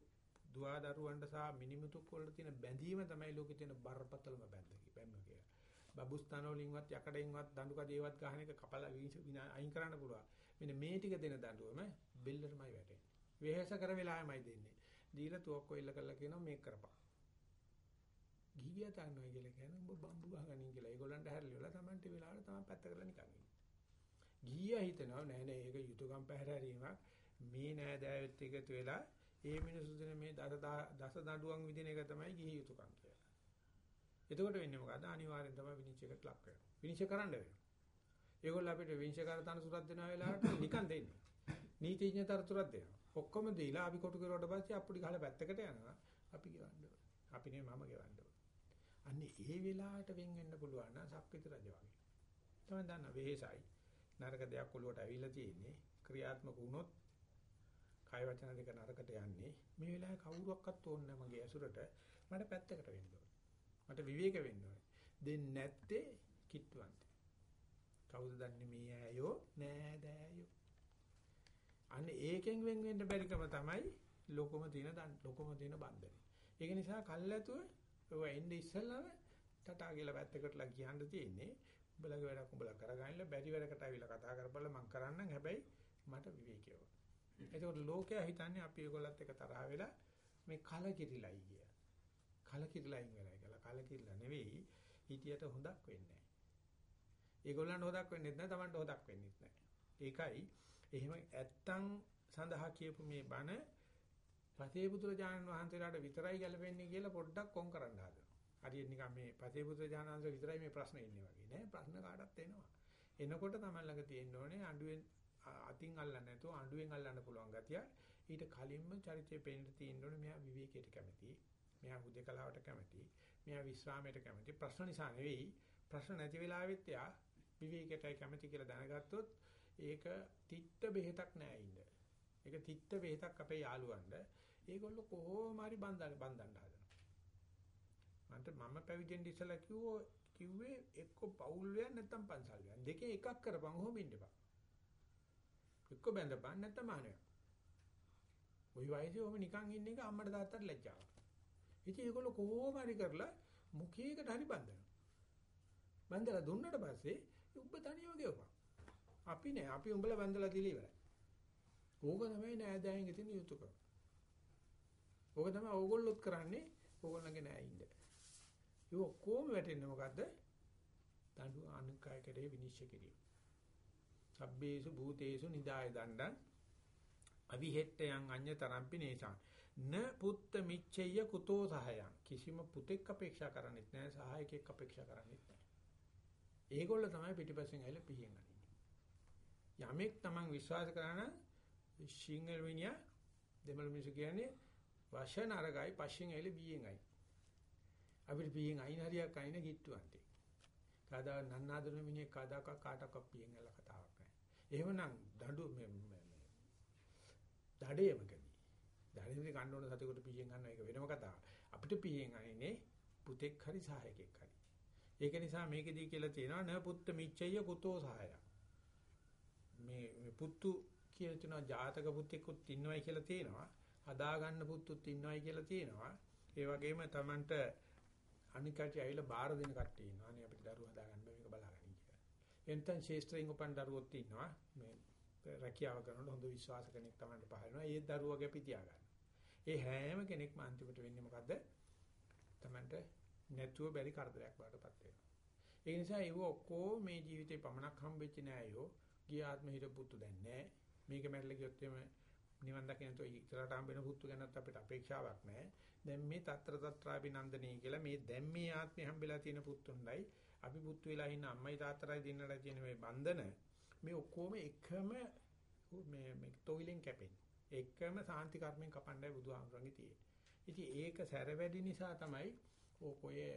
දුවා දරුවන්ට සහ මිනිමුතුක් වලට තියෙන බැඳීම තමයි ලෝකෙ තියෙන බරපතලම බැඳකි බැම්ම කියලා. බබුස්තන වලින්වත් යකඩෙන්වත් දඬු කදේවත් ගහන එක කපලා අයින් කරන්න පුළුවන්. මෙන්න මේ ටික දෙන දඬුවම බෙල්ලටමයි වැටෙන්නේ. වෙහෙස කර වෙලාවමයි දෙන්නේ. දීලා තුවක්කෝ ඉල්ල කරලා කියනවා මේක කරපන්. ගිහියා තන්නවා කියලා කියන්නේ උඹ බම්බු ගහගනින් කියලා. ඒගොල්ලන්ට හැරලිවලා Tamante වෙලාවට තමයි පැත්ත කරලා නිකන් ඉන්නේ. ගිහියා හිතනවා නෑ නෑ ඒක යුතුයකම් පැහැරීමක්. මේ නෑදෑයොත් එකතු වෙලා ඒ මිනිස්සු දෙන මේ දස දඬුවම් විදින එක තමයි ගිහි යුතුයකම් කියලා. එතකොට වෙන්නේ මොකද්ද? අනිවාර්යෙන් තමයි විනිශ්චයකට ලක් වෙනවා. විනිශ්චය කරන්න වෙනවා. ඒගොල්ලෝ අපිට විනිශ්චයකාර තනතුරක් දෙන වෙලාවට නිකන් දෙන්නේ. නීතිඥ තනතුරක් දෙනවා. ඔක්කොම දීලා අපි කොටු කරුවට පස්සේ අප්පුඩි ගහලා පැත්තකට යනවා. අපි ගෙවන්න ඕන. අපි නේ මම ගෙවන්න ඕන. අන්නේ ඒ වෙලාවට වෙන් වෙන්න පුළුවන් නම් සක්විති රජ වගේ. තමයි දන්න වෙහෙසයි. නරක දෙයක් ඔලුවට ඇවිල්ලා තියෙන්නේ. ක්‍රියාත්මක වුණොත් කය වචන දෙක නරකට යන්නේ. මේ වෙලාවේ කවුරුවක්වත් ඕනේ නැහැ මගේ ඇසුරට. මට පැත්තකට වෙන්න ඕනේ. මට විවේක වෙන්න ඕනේ. දෙන්නේ නැත්තේ කිට්ටුවන්ත. කවුද දන්නේ මේ ඇයෝ නෑදෑයෝ. අනේ ඒකෙන් වෙන් වෙන්න බැරිකම තමයි ලොකම තියෙන ලොකම තියෙන බන්ධනේ. ඒක නිසා කල්ැතුව ඔය එන්නේ ඉස්සෙල්ලාම ටටා කියලා පැත්තකටලා කියන්න තියෙන්නේ. උඹලගේ වැඩක් උඹලා කරගන්නilla බැරි වැඩකට අවිලා කතා කරපළ මං කරන්නම් හැබැයි මට විවේකීව. එතකොට ලෝකයා හිතන්නේ අපි ඒගොල්ලත් එක තරහ වෙලා මේ කලකිරිලයි කිය. කලකිරිලයින් වෙලා කියලා. කලකිරිලා නෙවෙයි හිතියට හොඳක් වෙන්නේ ඒගොල්ලන්ට හොදක් වෙන්නේ නැහැ, Tamanට හොදක් වෙන්නේ නැහැ. ඒකයි එහෙම ඇත්තම් සඳහා කියපු මේ බණ පතේ පුත්‍රජානන් වහන්සේලාට විතරයි ගැලපෙන්නේ කියලා පොඩ්ඩක් කොන් කරන්න හදනවා. හරියට නිකන් මේ පතේ පුත්‍රජානන් වහන්සේ විතරයි මේ ප්‍රශ්නේ ඉන්නේ වගේ නෑ. ප්‍රශ්න කාටත් එනවා. එනකොට Taman ළඟ තියෙන්න ඕනේ අඬුවෙන් අතින් අල්ලන්න නැතුව අඬුවෙන් අල්ලන්න පුළුවන් ගතිය. ඊට කලින්ම චරිතය පේන්න තියෙන්න ඕනේ මෙයා විවේකයට කැමති. මෙයා හුදේකලාවට කැමති. මෙයා විශ්‍රාමයට කැමති. ප්‍රශ්න නිසා නෙවෙයි. ප්‍රශ්න නැති වෙලාවෙත් එයා විවේකයටයි කැමති කියලා දැනගත්තොත් ඒක තිත්ත බෙහෙතක් නෑ ඉන්න. ඒක තිත්ත බෙහෙතක් අපේ යාළුවන්ට. ඒගොල්ලෝ කොහොම හරි බඳන්න බඳන්න හදනවා. මන්ට මම පැවිදෙන්න ඉස්සලා කිව්වෝ කිව්වේ එක්ක පෞල් වෙන නැත්නම් පන්සල් වෙන. දෙකේ එකක් කරපන් ඔහොම ඉන්නපන්. එක්ක බැඳපන් නැත්නම් මානයක්. ওই වයසේ ඔහොම නිකන් ඉන්න එක අම්මට තාත්තට ලැජ්ජාවක්. ඉතින් ඒගොල්ලෝ කොහොම හරි කරලා මුඛයකට හරි බඳිනවා. බඳලා දුන්නට පස්සේ උඹ තනියම ගෙවපන්. අපි නෑ අපි උඹලා වැඳලා දීලා ඉවරයි. ඕක තමයි නෑදෑයන්ගේ තියෙන යුතුයකම. ඕක තමයි ඕගොල්ලොත් කරන්නේ ඕගොල්ලන්ගේ නෑ ඉන්න. ඒ ඔක්කොම වැටෙන්නේ මොකද්ද? දඬු අනුකයකදී විනිශ්චය කිරීම. සබ්බේසු භූතේසු නිදාය දණ්ඩං අවිහෙට්ටයන් අඤ්‍යතරම්පි නේසං න පුත්ත මිච්ඡය කුතෝ සහයං කිසිම පුතෙක් අපේක්ෂා කරන්නේත් නැහැ සහායකෙක් අපේක්ෂා කරන්නේත් නැහැ. ඒගොල්ල තමයි පිටිපස්සෙන් ඇවිල්ලා පිහින් අනින්නේ. යමෙක් Taman විශ්වාස කරන සිංහල මිනිහා දෙමළ මිනිස්සු කියන්නේ වශන අරගයි පස්සෙන් ඇවිල්ලා බීයෙන් අයි. අපිට බීයෙන් අයින් හරියක් අයින ගිට්ටුවන්ටි. කදා නන්නාදුන මිනිහ කදාක කාටක පියෙන් ඇල්ල කතාවක් නැහැ. එහෙමනම් දඬු මේ දඩේමකදී. දඩේමේ ගන්න ඕන සතෙකුට පියෙන් ගන්න එක වෙනම කතාවක්. අපිට පියෙන් අයිනේ පුතෙක් හරි සහායකෙක් හරි. ඒක නිසා මේකෙදී කියලා තියෙනවා න පුත්ත මිච්ඡය කුතෝ සහාය. මේ පුත්තු කියලා තියෙනවා ජාතක පුතෙකුත් ඉන්නවයි කියලා තියෙනවා. හදා ගන්න පුත්තුත් ඉන්නවයි කියලා තියෙනවා. ඒ වගේම Tamanට අනිකට ඇවිල්ලා බාර දෙන කට්ටිය ඉන්නවා. අනේ අපිට දරුවෝ හදා ගන්න බෑ මේක බලාගන්න කියලා. එතෙන් ශේෂ්ත්‍රයෙන් උපන් දරුවෝත් ඉන්නවා. මේ රැකියාව කරනකොට හොඳ විශ්වාස කෙනෙක් Tamanට පහළ වෙනවා. ඒ දරුවගේ අපි තියාගන්න. ඒ හැම කෙනෙක්ම අන්තිමට වෙන්නේ මොකද්ද? Tamanට නැතුව බැරි කරදරයක් බාටපත් වෙනවා. ඒ නිසා ඒව ඔක්කොම මේ ජීවිතේ පමණක් හම්බෙච්ච නෑ අයෝ. ගිය ආත්ම හිට පුතු දැන් නෑ. මේක මැරලා ගියොත් එimhe නිවන් දකින්න තෝ ඉතරට හම්බෙන පුතු ගැනත් අපිට අපේක්ෂාවක් නෑ. දැන් මේ తත්‍ර తත්‍රාබිනන්දනී කියලා මේ දැන් මේ ආත්මේ හම්බෙලා තියෙන පුතුන්ඩයි අපි පුතු වෙලා ඉන්න අම්මයි තාත්තයි දෙන්නලා තියෙන මේ බන්ධන මේ ඔක්කොම එකම මේ මේ තොইলෙන් කැපෙන්නේ. එකම සාන්ති කර්මෙන් කපන්නයි බුදුහාමුදුරන්ගේ තියෙන්නේ. ඉතින් ඒක සැර වැඩි නිසා තමයි ඔය මේ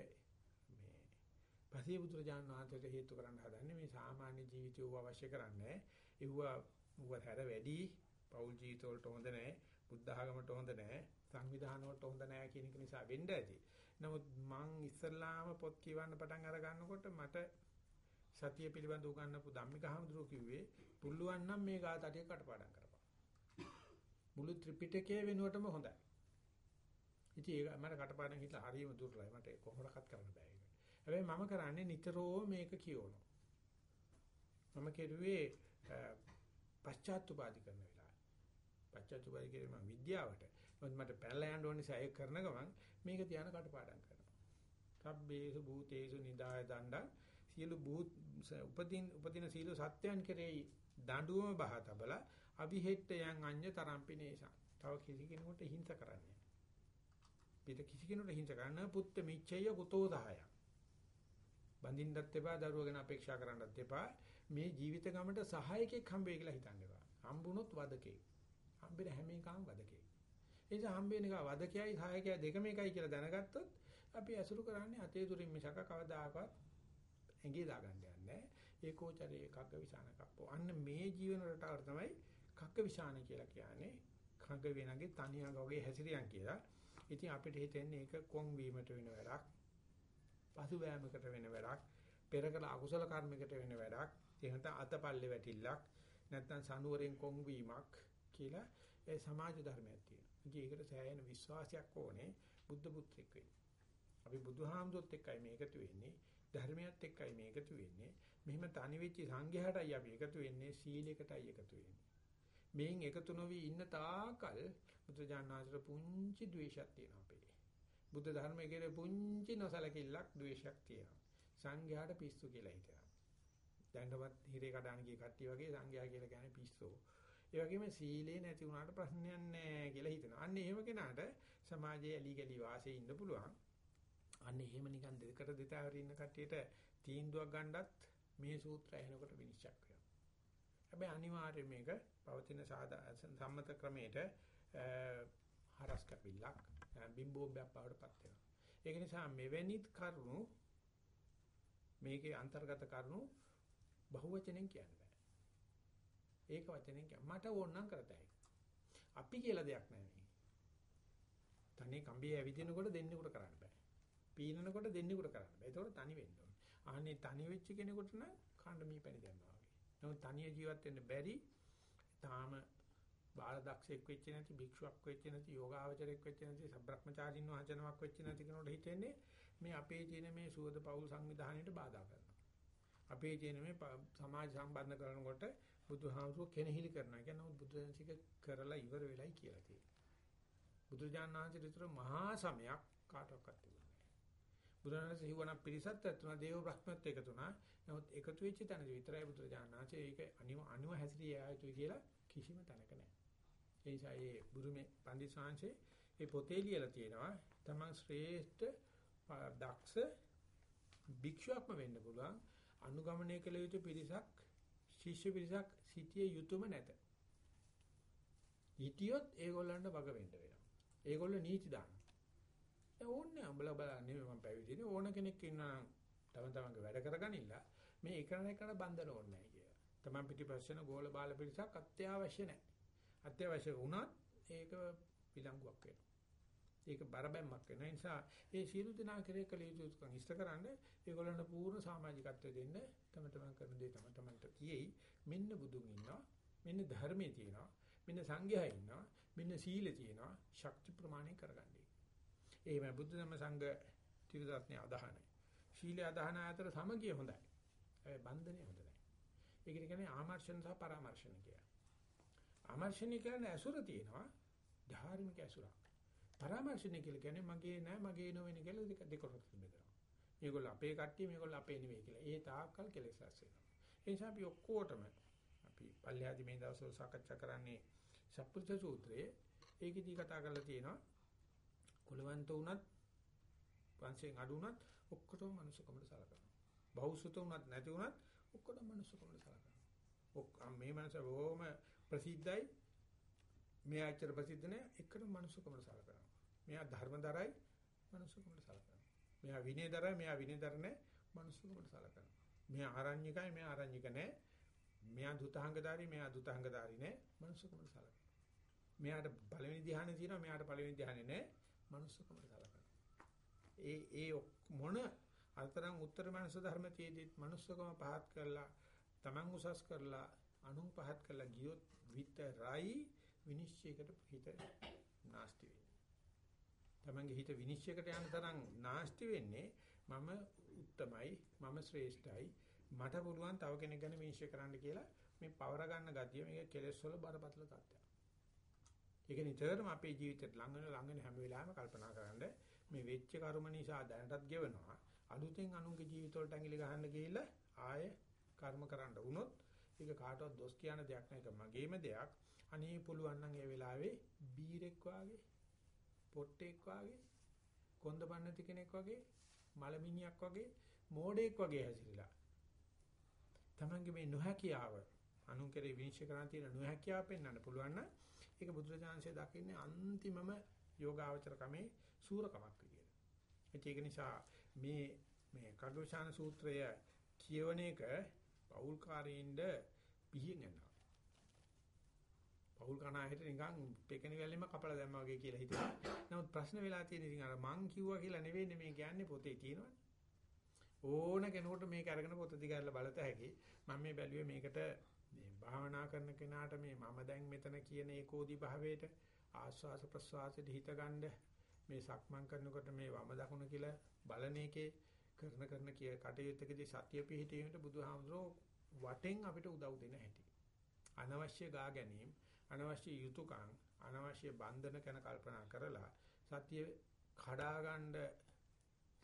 පසේ බුදුරජාණන් වහන්සේට හේතු කරන්න හදන්නේ මේ සාමාන්‍ය ජීවිතය අවශ්‍ය කරන්නේ. ඒව ඌව හැර වැඩි පෞල් ජීවිත වලට හොඳ නැහැ. බුද්ධ ආගමට හොඳ නැහැ. සංවිධාන වලට හොඳ නැහැ කියන එක නිසා වෙන්න ඇති. නමුත් මං ඉස්සල්ලාම පොත් කියවන්න පටන් අර ගන්නකොට මට සතිය පිළිබඳ උගන්වපු ධම්මික හඳුරු කිව්වේ පුළුවන් නම් මේ ගාතටිය කටපාඩම් කරපන්. මුළු ත්‍රිපිටකයේ වෙනුවටම හොඳයි. ඉතින් ඒක මට කටපාඩම් හිතලා හරියම දුර්ලභයි. මට කොහොමඩක්වත් කරන්න බෑ ඒක. හැබැයි මම කරන්නේ නිතරම මේක කියවනවා. මම කෙරුවේ පශ්චාත්තුපාදි කරන වෙලාව. පශ්චාත්තුපාදි කිරීම විද්‍යාවට. මොකද මට පැනලා යන්න ඕන නිසා ඒක කරන ගමන් මේක තියාන කටපාඩම් කරනවා. සබ්බේසු භූතේසු නිදාය දණ්ඩ සියලු භූත උපදින උපදින සියලු සත්‍යයන් කෙරෙහි දඬුවම බහ තබලා අවිහෙට්ටයන් අඤ්‍ය තරම්පිනේසං. තව කිසි කෙනෙකුට හිංස කරන්නේ. පිට කිසි කෙනෙකුට හිංස කරන්න පුත්ත මිච්ඡය කුතෝ දහය. බඳින්නත් එපා දරුවෝ ගැන අපේක්ෂා කරන්නත් එපා. මේ ජීවිත ගමට සහායකෙක් හම්බෙයි කියලා හිතන්න එපා. හම්බුනොත් වදකේ. හම්බෙන හැම එකම වදකේ. ඒ නිසා හම්බෙන එක වදකයයි සහායකයයි දෙකම එකයි කියලා දැනගත්තොත් අපි අසුරු කරන්නේ අතේ දුරින් මිසක කවදාකවත් ඇඟේ දාගන්න යන්නේ ඒකෝචරේ කග්ග විසාන කප්පෝ. අන්න මේ ජීවන රටාව තමයි කග්ග විසාන කියලා කියන්නේ. කග්ග වෙනගේ තනියඟ වගේ හැසිරියන් කියලා. ඉතින් අපිට හිතෙන්නේ ඒක කොන් වීමට වෙන වැඩක් පසු බෑමකට වෙන වැඩක් පෙර කළ අකුසල කර්මයකට වෙන වැඩක් එහෙම නැත්නම් අතපල්ලේ වැටිල්ලක් නැත්නම් සනුවරෙන් කොන් වීමක් කියලා ඒ සමාජ ධර්මයක් තියෙනවා. ඉතින් ඒකට සෑහෙන විශ්වාසයක් ඕනේ බුද්ධ පුත්‍රෙක් වෙන්න අපි බුදුහාමුදුරුත් එක්කයි මේකතු වෙන්නේ ධර්මයත් එක්කයි මේකතු වෙන්නේ. මෙහිම තනි වෙච්ච සංඝයාටයි අපි එකතු වෙන්නේ සීලයකටයි එකතු වෙන්නේ. මේන් එකතු නොවි ඉන්න තාකල් බුදුජානනාතර පුංචි ද්වේෂයක් තියෙනවා අපේ. බුද්ධ ධර්මයේ කෙරේ පුංචි නොසලකිල්ලක් ද්වේෂයක් තියෙනවා. සංඝයාට පිස්සු කියලා හිතනවා. දැන්නවත් හිරේ කඩාන ගිය කට්ටිය වගේ සංඝයා කියලා කියන්නේ පිස්සෝ. ඒ වගේම සීලේ නැති වුණාට ප්‍රශ්නයක් නැහැ කියලා හිතනවා. අන්න එහෙම කෙනාට සමාජයේ ඇලි ගලි වාසයේ ඉන්න පුළුවන්. අන්න එහෙම නිකන් දෙකට දෙතාවර ඉන්න කට්ටියට තීන්දුවක් ගන්නත් මේ සූත්‍රය එනකොට විනිශ්චය වෙනවා. හැබැයි අනිවාර්යයෙන් මේක පවතින සම්මත ක්‍රමයට හරස් කපිල්ලක් බිම්බෝම්බයක් බවට පත් වෙනවා. ඒක නිසා මෙවැනි කරුණු මේකේ අන්තර්ගත කරුණු බහුවචනෙන් කියන්න බෑ. ඒක වචනෙන් කියන්න මට ඕන නම් කරතයි. අපි කියලා දෙයක් නැහැ මේ. තනේ කම්බිය ඇවිදිනකොට දෙන්නෙකුට කරන්න බෑ. පීනනකොට දෙන්නෙකුට කරන්න බෑ. ඒතකොට තනි වෙන්න ඕනේ. අහන්නේ තනි වෙච්ච කෙනෙකුට නම් කාණ්ඩ මී පැණි ගන්නවා වගේ. නමුත් තනිය ජීවත් වෙන්න බැරි තාම බාල දක්ෂෙක් වෙච්ච නැති භික්ෂුවක් වෙච්ච නැති යෝගාවචරයක් වෙච්ච නැති සබ්‍රක්‍මචාරින් වහන්සේනමක් වෙච්ච නැති කෙනෙකුට හිතෙන්නේ මේ අපේ තියෙන මේ සුවද පෞල් සංවිධානයට බාධා කරනවා. අපේ තියෙන මේ සමාජ සම්බන්ධ කරනකොට බුදුහාමුදුරුවෝ කෙනෙහිලි කරනවා. කියන්නේ බුදුදහමසික කරලා ඉවර වෙලයි කියලා තියෙනවා. බුදුජානනාංශ විතර මහා සමයක් කාටවත් බුදුරජාණන් සිහිවණ පිරිසත් ඇතුණා දේව බ්‍රහ්මත් එකතු වුණා. නමුත් එකතු වෙච්ච තැනදී විතරයි බුදුරජාණන් වහන්සේ ඒක අනිව අනිව හැසිරිය යුතුයි කියලා කිසිම තැනක නැහැ. ඒ නිසා ඒ බුරුමේ පන්දි ශාංශේ ඒ පොතේ ලියලා තියෙනවා තමන් ශ්‍රේෂ්ඨ දක්ෂ භික්ෂුවක්ම වෙන්න පුළුවන් අනුගමනය කළ යුතු පිරිසක් ශිෂ්‍ය පිරිසක් සිටිය යුතුයම නැත. හිටියොත් ඒගොල්ලන්ට වග වෙන්න වෙනවා. ඒගොල්ලෝ නීති දානවා. ඒ ඕන්නේ අඹලා බලන්නේ මම පැවිදිනේ ඕන කෙනෙක් ඉන්නා තම තමන්ගේ වැඩ කරගනින්න මේ එකන එකන බන්ධන ඕනේ නැහැ කියලා. තමන් පිටිපස්සෙන ගෝල බාල පිරිසක් අත්‍යවශ්‍ය නැහැ. අත්‍යවශ්‍ය වුණත් ඒක පිළංගුවක් වෙනවා. ඒක බරබැම්මක් වෙන නිසා ඒ සියලු දෙනා කෙරේ කළ යුතුකම් ඉෂ්ටකරනද ඒගොල්ලන්ට පූර්ණ සමාජිකත්වය දෙන්න තම තමන් කරන දේ තම තමන්ට කියෙයි මෙන්න බුදුන් ඉන්නවා මෙන්න ධර්මයේ තියෙනවා මෙන්න සංඝයා ඉන්නවා මෙන්න සීලය තියෙනවා ශක්ති ප්‍රමාණය කරගන්නේ. එහෙම බුද්ධ ධම්ම සංඝ ත්‍රිවිධාත්මය අදහනයි. ශීලය අදහන අතර සමගිය හොඳයි. ඒ බන්ධනය හොඳ නැහැ. ඒකට කියන්නේ ආමර්ෂණ සහ පරාමර්ශන කියලා. ආමර්ෂණ කියන්නේ ඇසුර තියෙනවා ධාර්මික ඇසුරක්. පරාමර්ශණය කියලා කියන්නේ මගේ නෑ මගේ නොවෙන කියලා දෙක දෙකට බෙදනවා. මේගොල්ලෝ අපේ කට්ටිය මේගොල්ලෝ අපේ නෙවෙයි කියලා. ඒ තාක්කල් කෙලෙස් රැස් වෙනවා. ඒ නිසා අපි ඔක්කොටම අපි පල්ලෙහාදී මේ දවස්වල සාකච්ඡා කරන්නේ සප්පුරුෂ සූත්‍රයේ ඒකෙදී කතා කරලා තියෙනවා කුලවන්ත වුණත් වංශයෙන් අඩු වුණත් ඔක්කොටම මනුස්සකමට සලකනවා. බෞසුත වුණත් නැති වුණත් ඔක්කොටම මනුස්සකමට සලකනවා. මේ මනස බොහොම ප්‍රසිද්ධයි. මේ ආචාර ප්‍රසිද්ධ නැහැ එකටම මනුස්සකමට සලකනවා. මෙයා ධර්මදරයි මනුස්සකමට සලකනවා. මෙයා විනයදරයි මෙයා විනයදර නැහැ මනුස්සකමට සලකනවා. මෙයා ආරණ්‍යකයි මෙයා ආරණ්‍යක නැහැ. මෙයා දුතාංගධාරී මෙයා දුතාංගධාරී නැහැ මනුස්සකමට සලකනවා. මෙයාට පළවෙනි ධ්‍යානෙ තියෙනවා මෙයාට පළවෙනි ධ්‍යානෙ නැහැ මනුස්සකමට සලකනවා. ඒ ඒ මොන අතරම් උත්තර මනස ධර්ම තියේදී මනුස්සකම පහත් කරලා Taman උසස් කරලා අනුන් පහත් කරලා ගියොත් විතරයි විනිශ්චයකට හිත නාස්ති වෙන්නේ. Tamange හිත විනිශ්චයකට යන තරම් නාස්ති වෙන්නේ මම උත්තමයි මම ශ්‍රේෂ්ඨයි මට පුළුවන් තව කෙනෙක් ගැන විනිශ්චය කරන්න කියලා මේ පවර ගන්න ගතිය මේක කෙලෙස් වල බරපතල තත්ත්වයක්. ඒක නිතරම අපේ ජීවිතේට ලඟ වෙන ලඟ වෙන හැම වෙලාවෙම කල්පනා කරන්න මේ වෙච්ච කර්ම නිසා දැනටත් ගෙවනවා. අලුතෙන් අනුන්ගේ ජීවිතවලට ඇඟිලි ගහන්න ගිහිල්ලා ආය කර්ම කරන්න වුණොත් ඒක කාටවත් දොස් කියන දෙයක් නෑ. ඒක මගේම දෙයක්. අනේ පුළුවන් නම් ඒ වෙලාවේ බීරෙක් වාගේ, පොට්ටෙක් වාගේ, කොන්දපන්නති කෙනෙක් වගේ, මලමිනියක් වගේ, මෝඩෙක් වගේ හැසිරিলা. Tamange මේ නොහැකියාව අනුන් කෙරේ විනිශ්චය කරන්න තියෙන නොහැකියාව පෙන්වන්න පුළුවන් නම් ඒක බුදුරජාණන්සේ දකින්නේ අන්තිමම යෝගාවචර කමේ සූරකමක් විදියට. ඒක නිසා මේ මේ කග්ගවිශාන සූත්‍රය කියවන එක පෞල්කාරයින්ද පිහින් යනවා. පෞල් කණාහෙට නිකන් පෙකෙන වැල්ලෙම කපලා දැම්මා වගේ කියලා හිතනවා. නමුත් ප්‍රශ්න වෙලා තියෙන ඉතින් අර මං කිව්වා කියලා නෙවෙයි මේ කියන්නේ පොතේ තියෙනවනේ. ඕන කෙනෙකුට මේක අරගෙන පොත දිගාරලා බලත හැකි. මම මේ බැලුවේ මේකට මේ භාවනා කරන කෙනාට මේ මම දැන් මෙතන කියන ඒකෝදි භාවයට ආස්වාස ප්‍රස්වාසයට හිත ගන්න මේ සක්මන් කරනකොට මේ වම දකුණ කියලා බලන එකේ කරන කරන කිය කටයුත්තකදී සතිය පිහිටීමට බුදුහාමුදුරෝ වටෙන් අපිට උදව් දෙන හැටි. අනවශ්‍ය ගා ගැනීම, අනවශ්‍ය යුතුයකම්, අනවශ්‍ය බන්ධන ගැන කල්පනා කරලා සතිය කඩා ගන්න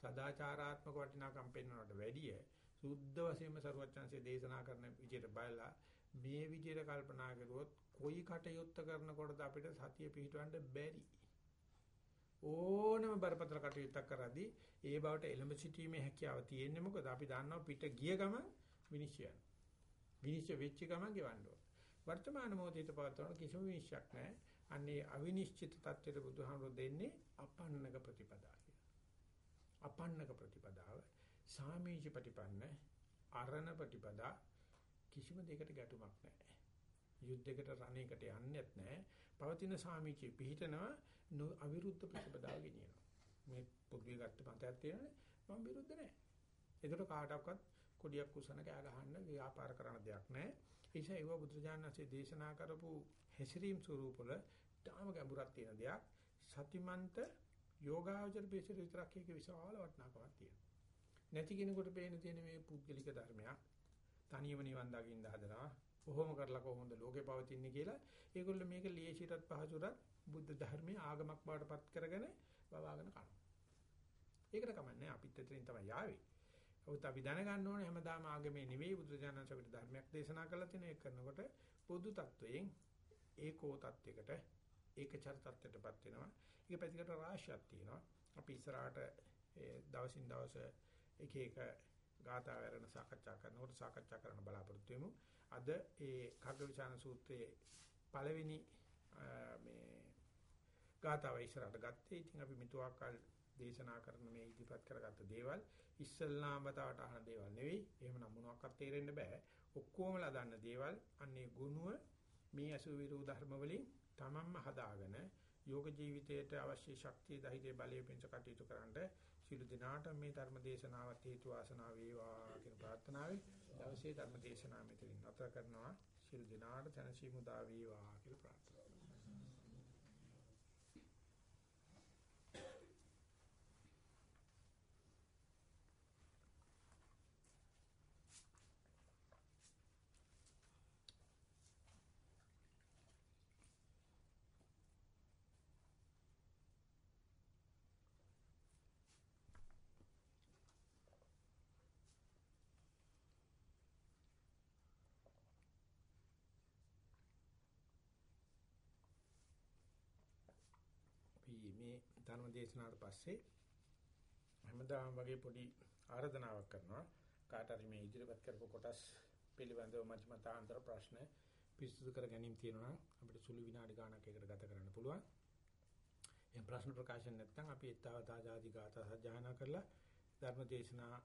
සදාචාරාත්මක වටිනාකම් පෙන්වනවට වැඩිය සුද්ධ වශයෙන්ම ਸਰවඥාන්සේ දේශනා කරන විදිහට බලලා මේ විදිහට කල්පනා කරුවොත් කොයි කටයුත්ත කරනකොටද අපිට සතිය පිහිටවන්න බැරි. ඕනම බරපතල කටයුත්තක් කරද්දී ඒ බවට එළඹ සිටීමේ හැකියාව තියෙන්නේ මොකද? අපි දන්නවා පිට ගිය ගමන් විනිශ්චයන විනිශ්චය වෙච්ච ගමන් ගෙවන්න ඕන. වර්තමාන මොහොතේ පවත්වන කිසිම විනිශ්චයක් නැහැ අන්නේ අවිනිශ්චිත தත්ත්වයට බුදුහාමුදුරු දෙන්නේ අපන්නක ප්‍රතිපදාව අපන්නක ප්‍රතිපදාව සාමීච ප්‍රතිපන්න අරණ ප්‍රතිපදා කිසිම දෙයකට ගැටුමක් නැහැ. යුද්ධයකට රණයකට යන්නේත් නැහැ. පවතින සාමීචය පිහිටනවා අවිරුද්ධ ප්‍රතිපදාව ගෙනියනවා. මේ පොදුවේ ගත්ත මතයක් තියෙනනේ මම විරුද්ධ නැහැ. ඒකට කාටවත් කොඩියක් කුසන කෑ ගහන්න ව්‍යාපාර කරන දෙයක් නැහැ. ඒ නිසා ඒව බුදුජානනාංශයේ දේශනා කරපු හැසිරීම් ස්වරූපවල තාම ගැඹුරක් තියෙන දෙයක්. සතිමන්ත යෝගාවචර පිළිසෙට විතරක් ඒක විශාල වටිනාකමක් තියෙනවා. නැති කෙනෙකුට පේන තියෙන මේ පුද්ගලික ධර්මයක් තනියම නිවන් දකින්න හදනවා. කොහොම කරලා කොහොමද ලෝකේ පවතින්නේ කියලා ඒගොල්ලෝ මේක ලේසියටත් පහසුටත් බුද්ධ ධර්මයේ ආගමක් බවට පත් කරගෙන බවාගෙන කරනවා. ඒකට කමන්නේ අපිත් එතනින් තමයි යාවේ. ඔහොත් අපි දැනගන්න ඕනේ හැමදාම ආගමේ නෙවෙයි බුදුජානක අපිට ධර්මයක් දේශනා කරලා තියෙන එක කරනකොට පොදු තත්වයෙන් ඒකෝ තත්යකට ඒකචර තත්යටපත් වෙනවා. ඒක පැතිකඩ රාශියක් තියෙනවා. අපි ඉස්සරහට දවසින් දවස එක එක ගාථා වරණ සාකච්ඡා කරනකොට සාකච්ඡා කරන්න බලාපොරොත්තු වෙමු. අද ඒ කග්ගවිචාන සූත්‍රයේ පළවෙනි මේ ගාථාව ඉස්සරහට ගත්තේ. ඉතින් අපි මිතුආකල් දේශනා කරන මේ ඉදිරිපත් කරගත්ත දේවල් ඉස්සල්ලාම බතාවට අහන දේවල් නෙවෙයි. එහෙමනම් මොනවාක්වත් තේරෙන්න බෑ. ඔක්කොමලා දන්න දේවල් අන්නේ ගුණුව මේ අසුවිරු ධර්ම වලින් තමන්ම හදාගෙන යෝග ජීවිතයට අවශ්‍ය ශක්තිය ධෛර්ය බලය පිණිස කටයුතු කරන්න සිළු දිනාට මේ ධර්ම දේශනාවත් හේතු වාසනා වේවා කියන ප්‍රාර්ථනාවෙන් දවසේ ධර්ම දේශනාව මෙතනින් නැතර කරනවා සිළු දිනාට තනසි මුදා වේවා කියලා ප්‍රාර්ථනා මේ ධර්ම දේශනාවට පස්සේ හැමදාම වගේ පොඩි ආරාධනාවක් කරනවා කාට හරි මේ ඉදිරිපත් කරපු කොටස් පිළිබඳව මධ්‍යමතාන්තර ප්‍රශ්න පිරිසුදු කර ගැනීම තියෙනවා අපිට සුළු විනාඩි ගාණක් එකට ගත කරන්න පුළුවන්. එහෙනම් ප්‍රශ්න ප්‍රකාශන නැත්නම් අපි ඊතාවතා ආදී ගාථා සජ්ජායනා කරලා ධර්ම දේශනා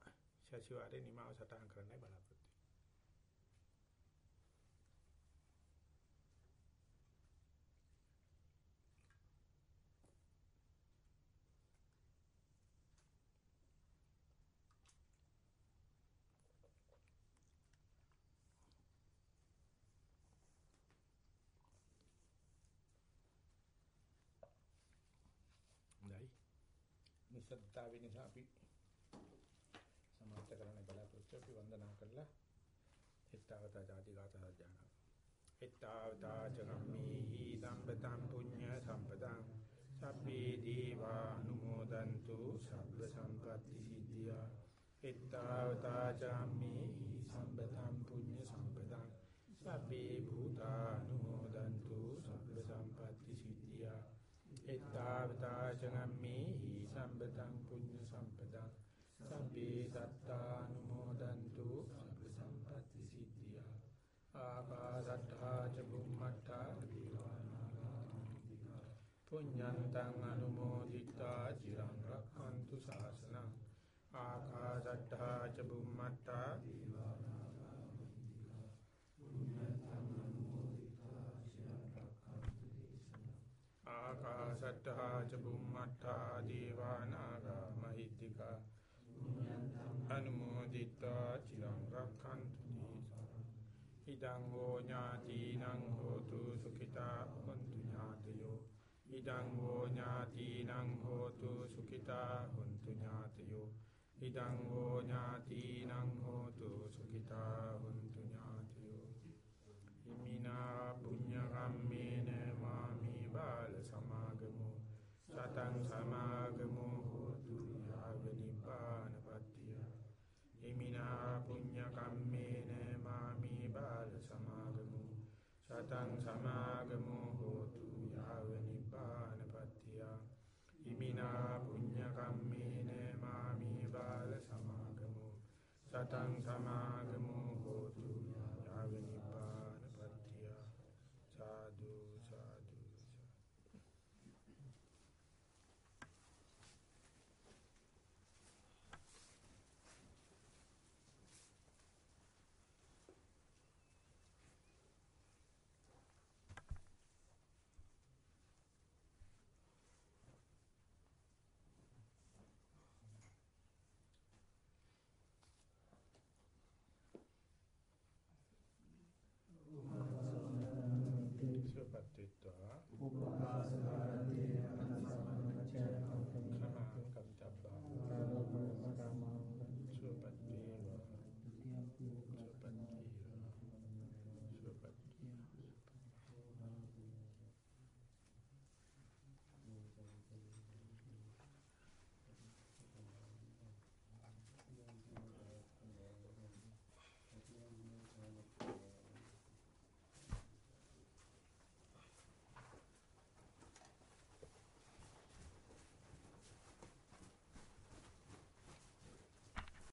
ශාසිවාරේ නිමාව සටහන් කරන්නයි බලාපොරොත්තු නිසද්දාව නිසා අපි සමාප්ත කරන්න බලාපොරොත්තු අපි වන්දනා කරලා හිතාවතා ජාති ගාථා සජ්ජාන. හිතාවතා චගම්මේහි සම්පතං පුඤ්ඤ සම්පතං සබ්බේ දීවානුමෝදන්තු සබ්බ සම්පatti සිද්ධියා. හිතාවතා චගම්මේහි සම්පතං පුඤ්ඤ සම්පතං සබ්බේ භූතානුමෝදන්තු සබ්බ සම්පatti සිද්ධියා. එත්තාවතා චගම්මේහි සම්පතං පුඤ්ඤ සම්පතං සබ්බේ සත්තානුමෝදන්තු සබ්බ සම්පatti සිද්ධියා ආකාශට්ඨා ච බුම්මට්ඨා පුඤ්ඤන්තං අනුමෝදිතා චිරං රක්ඛන්තු ශාසනං ආකාශට්ඨා ච බුම්මට්ඨා ආකාශට්ටා ච බුම්මට්ටා දීවානාගා මහිත්‍තිකා අනුමෝදිතා චිරං රක්ඛන්තු දීසරං ඉදං හෝ ඥාතිනං හෝතු සුඛිතා හොන්තු ඥාතයෝ ඉදං හෝ ඥාතිනං හෝතු සුඛිතා හොන්තු ඥාතයෝ ඉදං හෝ ඥාතිනං හෝතු සුඛිතා හොන්තු ඥාතයෝ ඉමිනා පුඤ්ඤ කම්මේන මාමි බාල සමාගමෝ සතං සමාගමෝ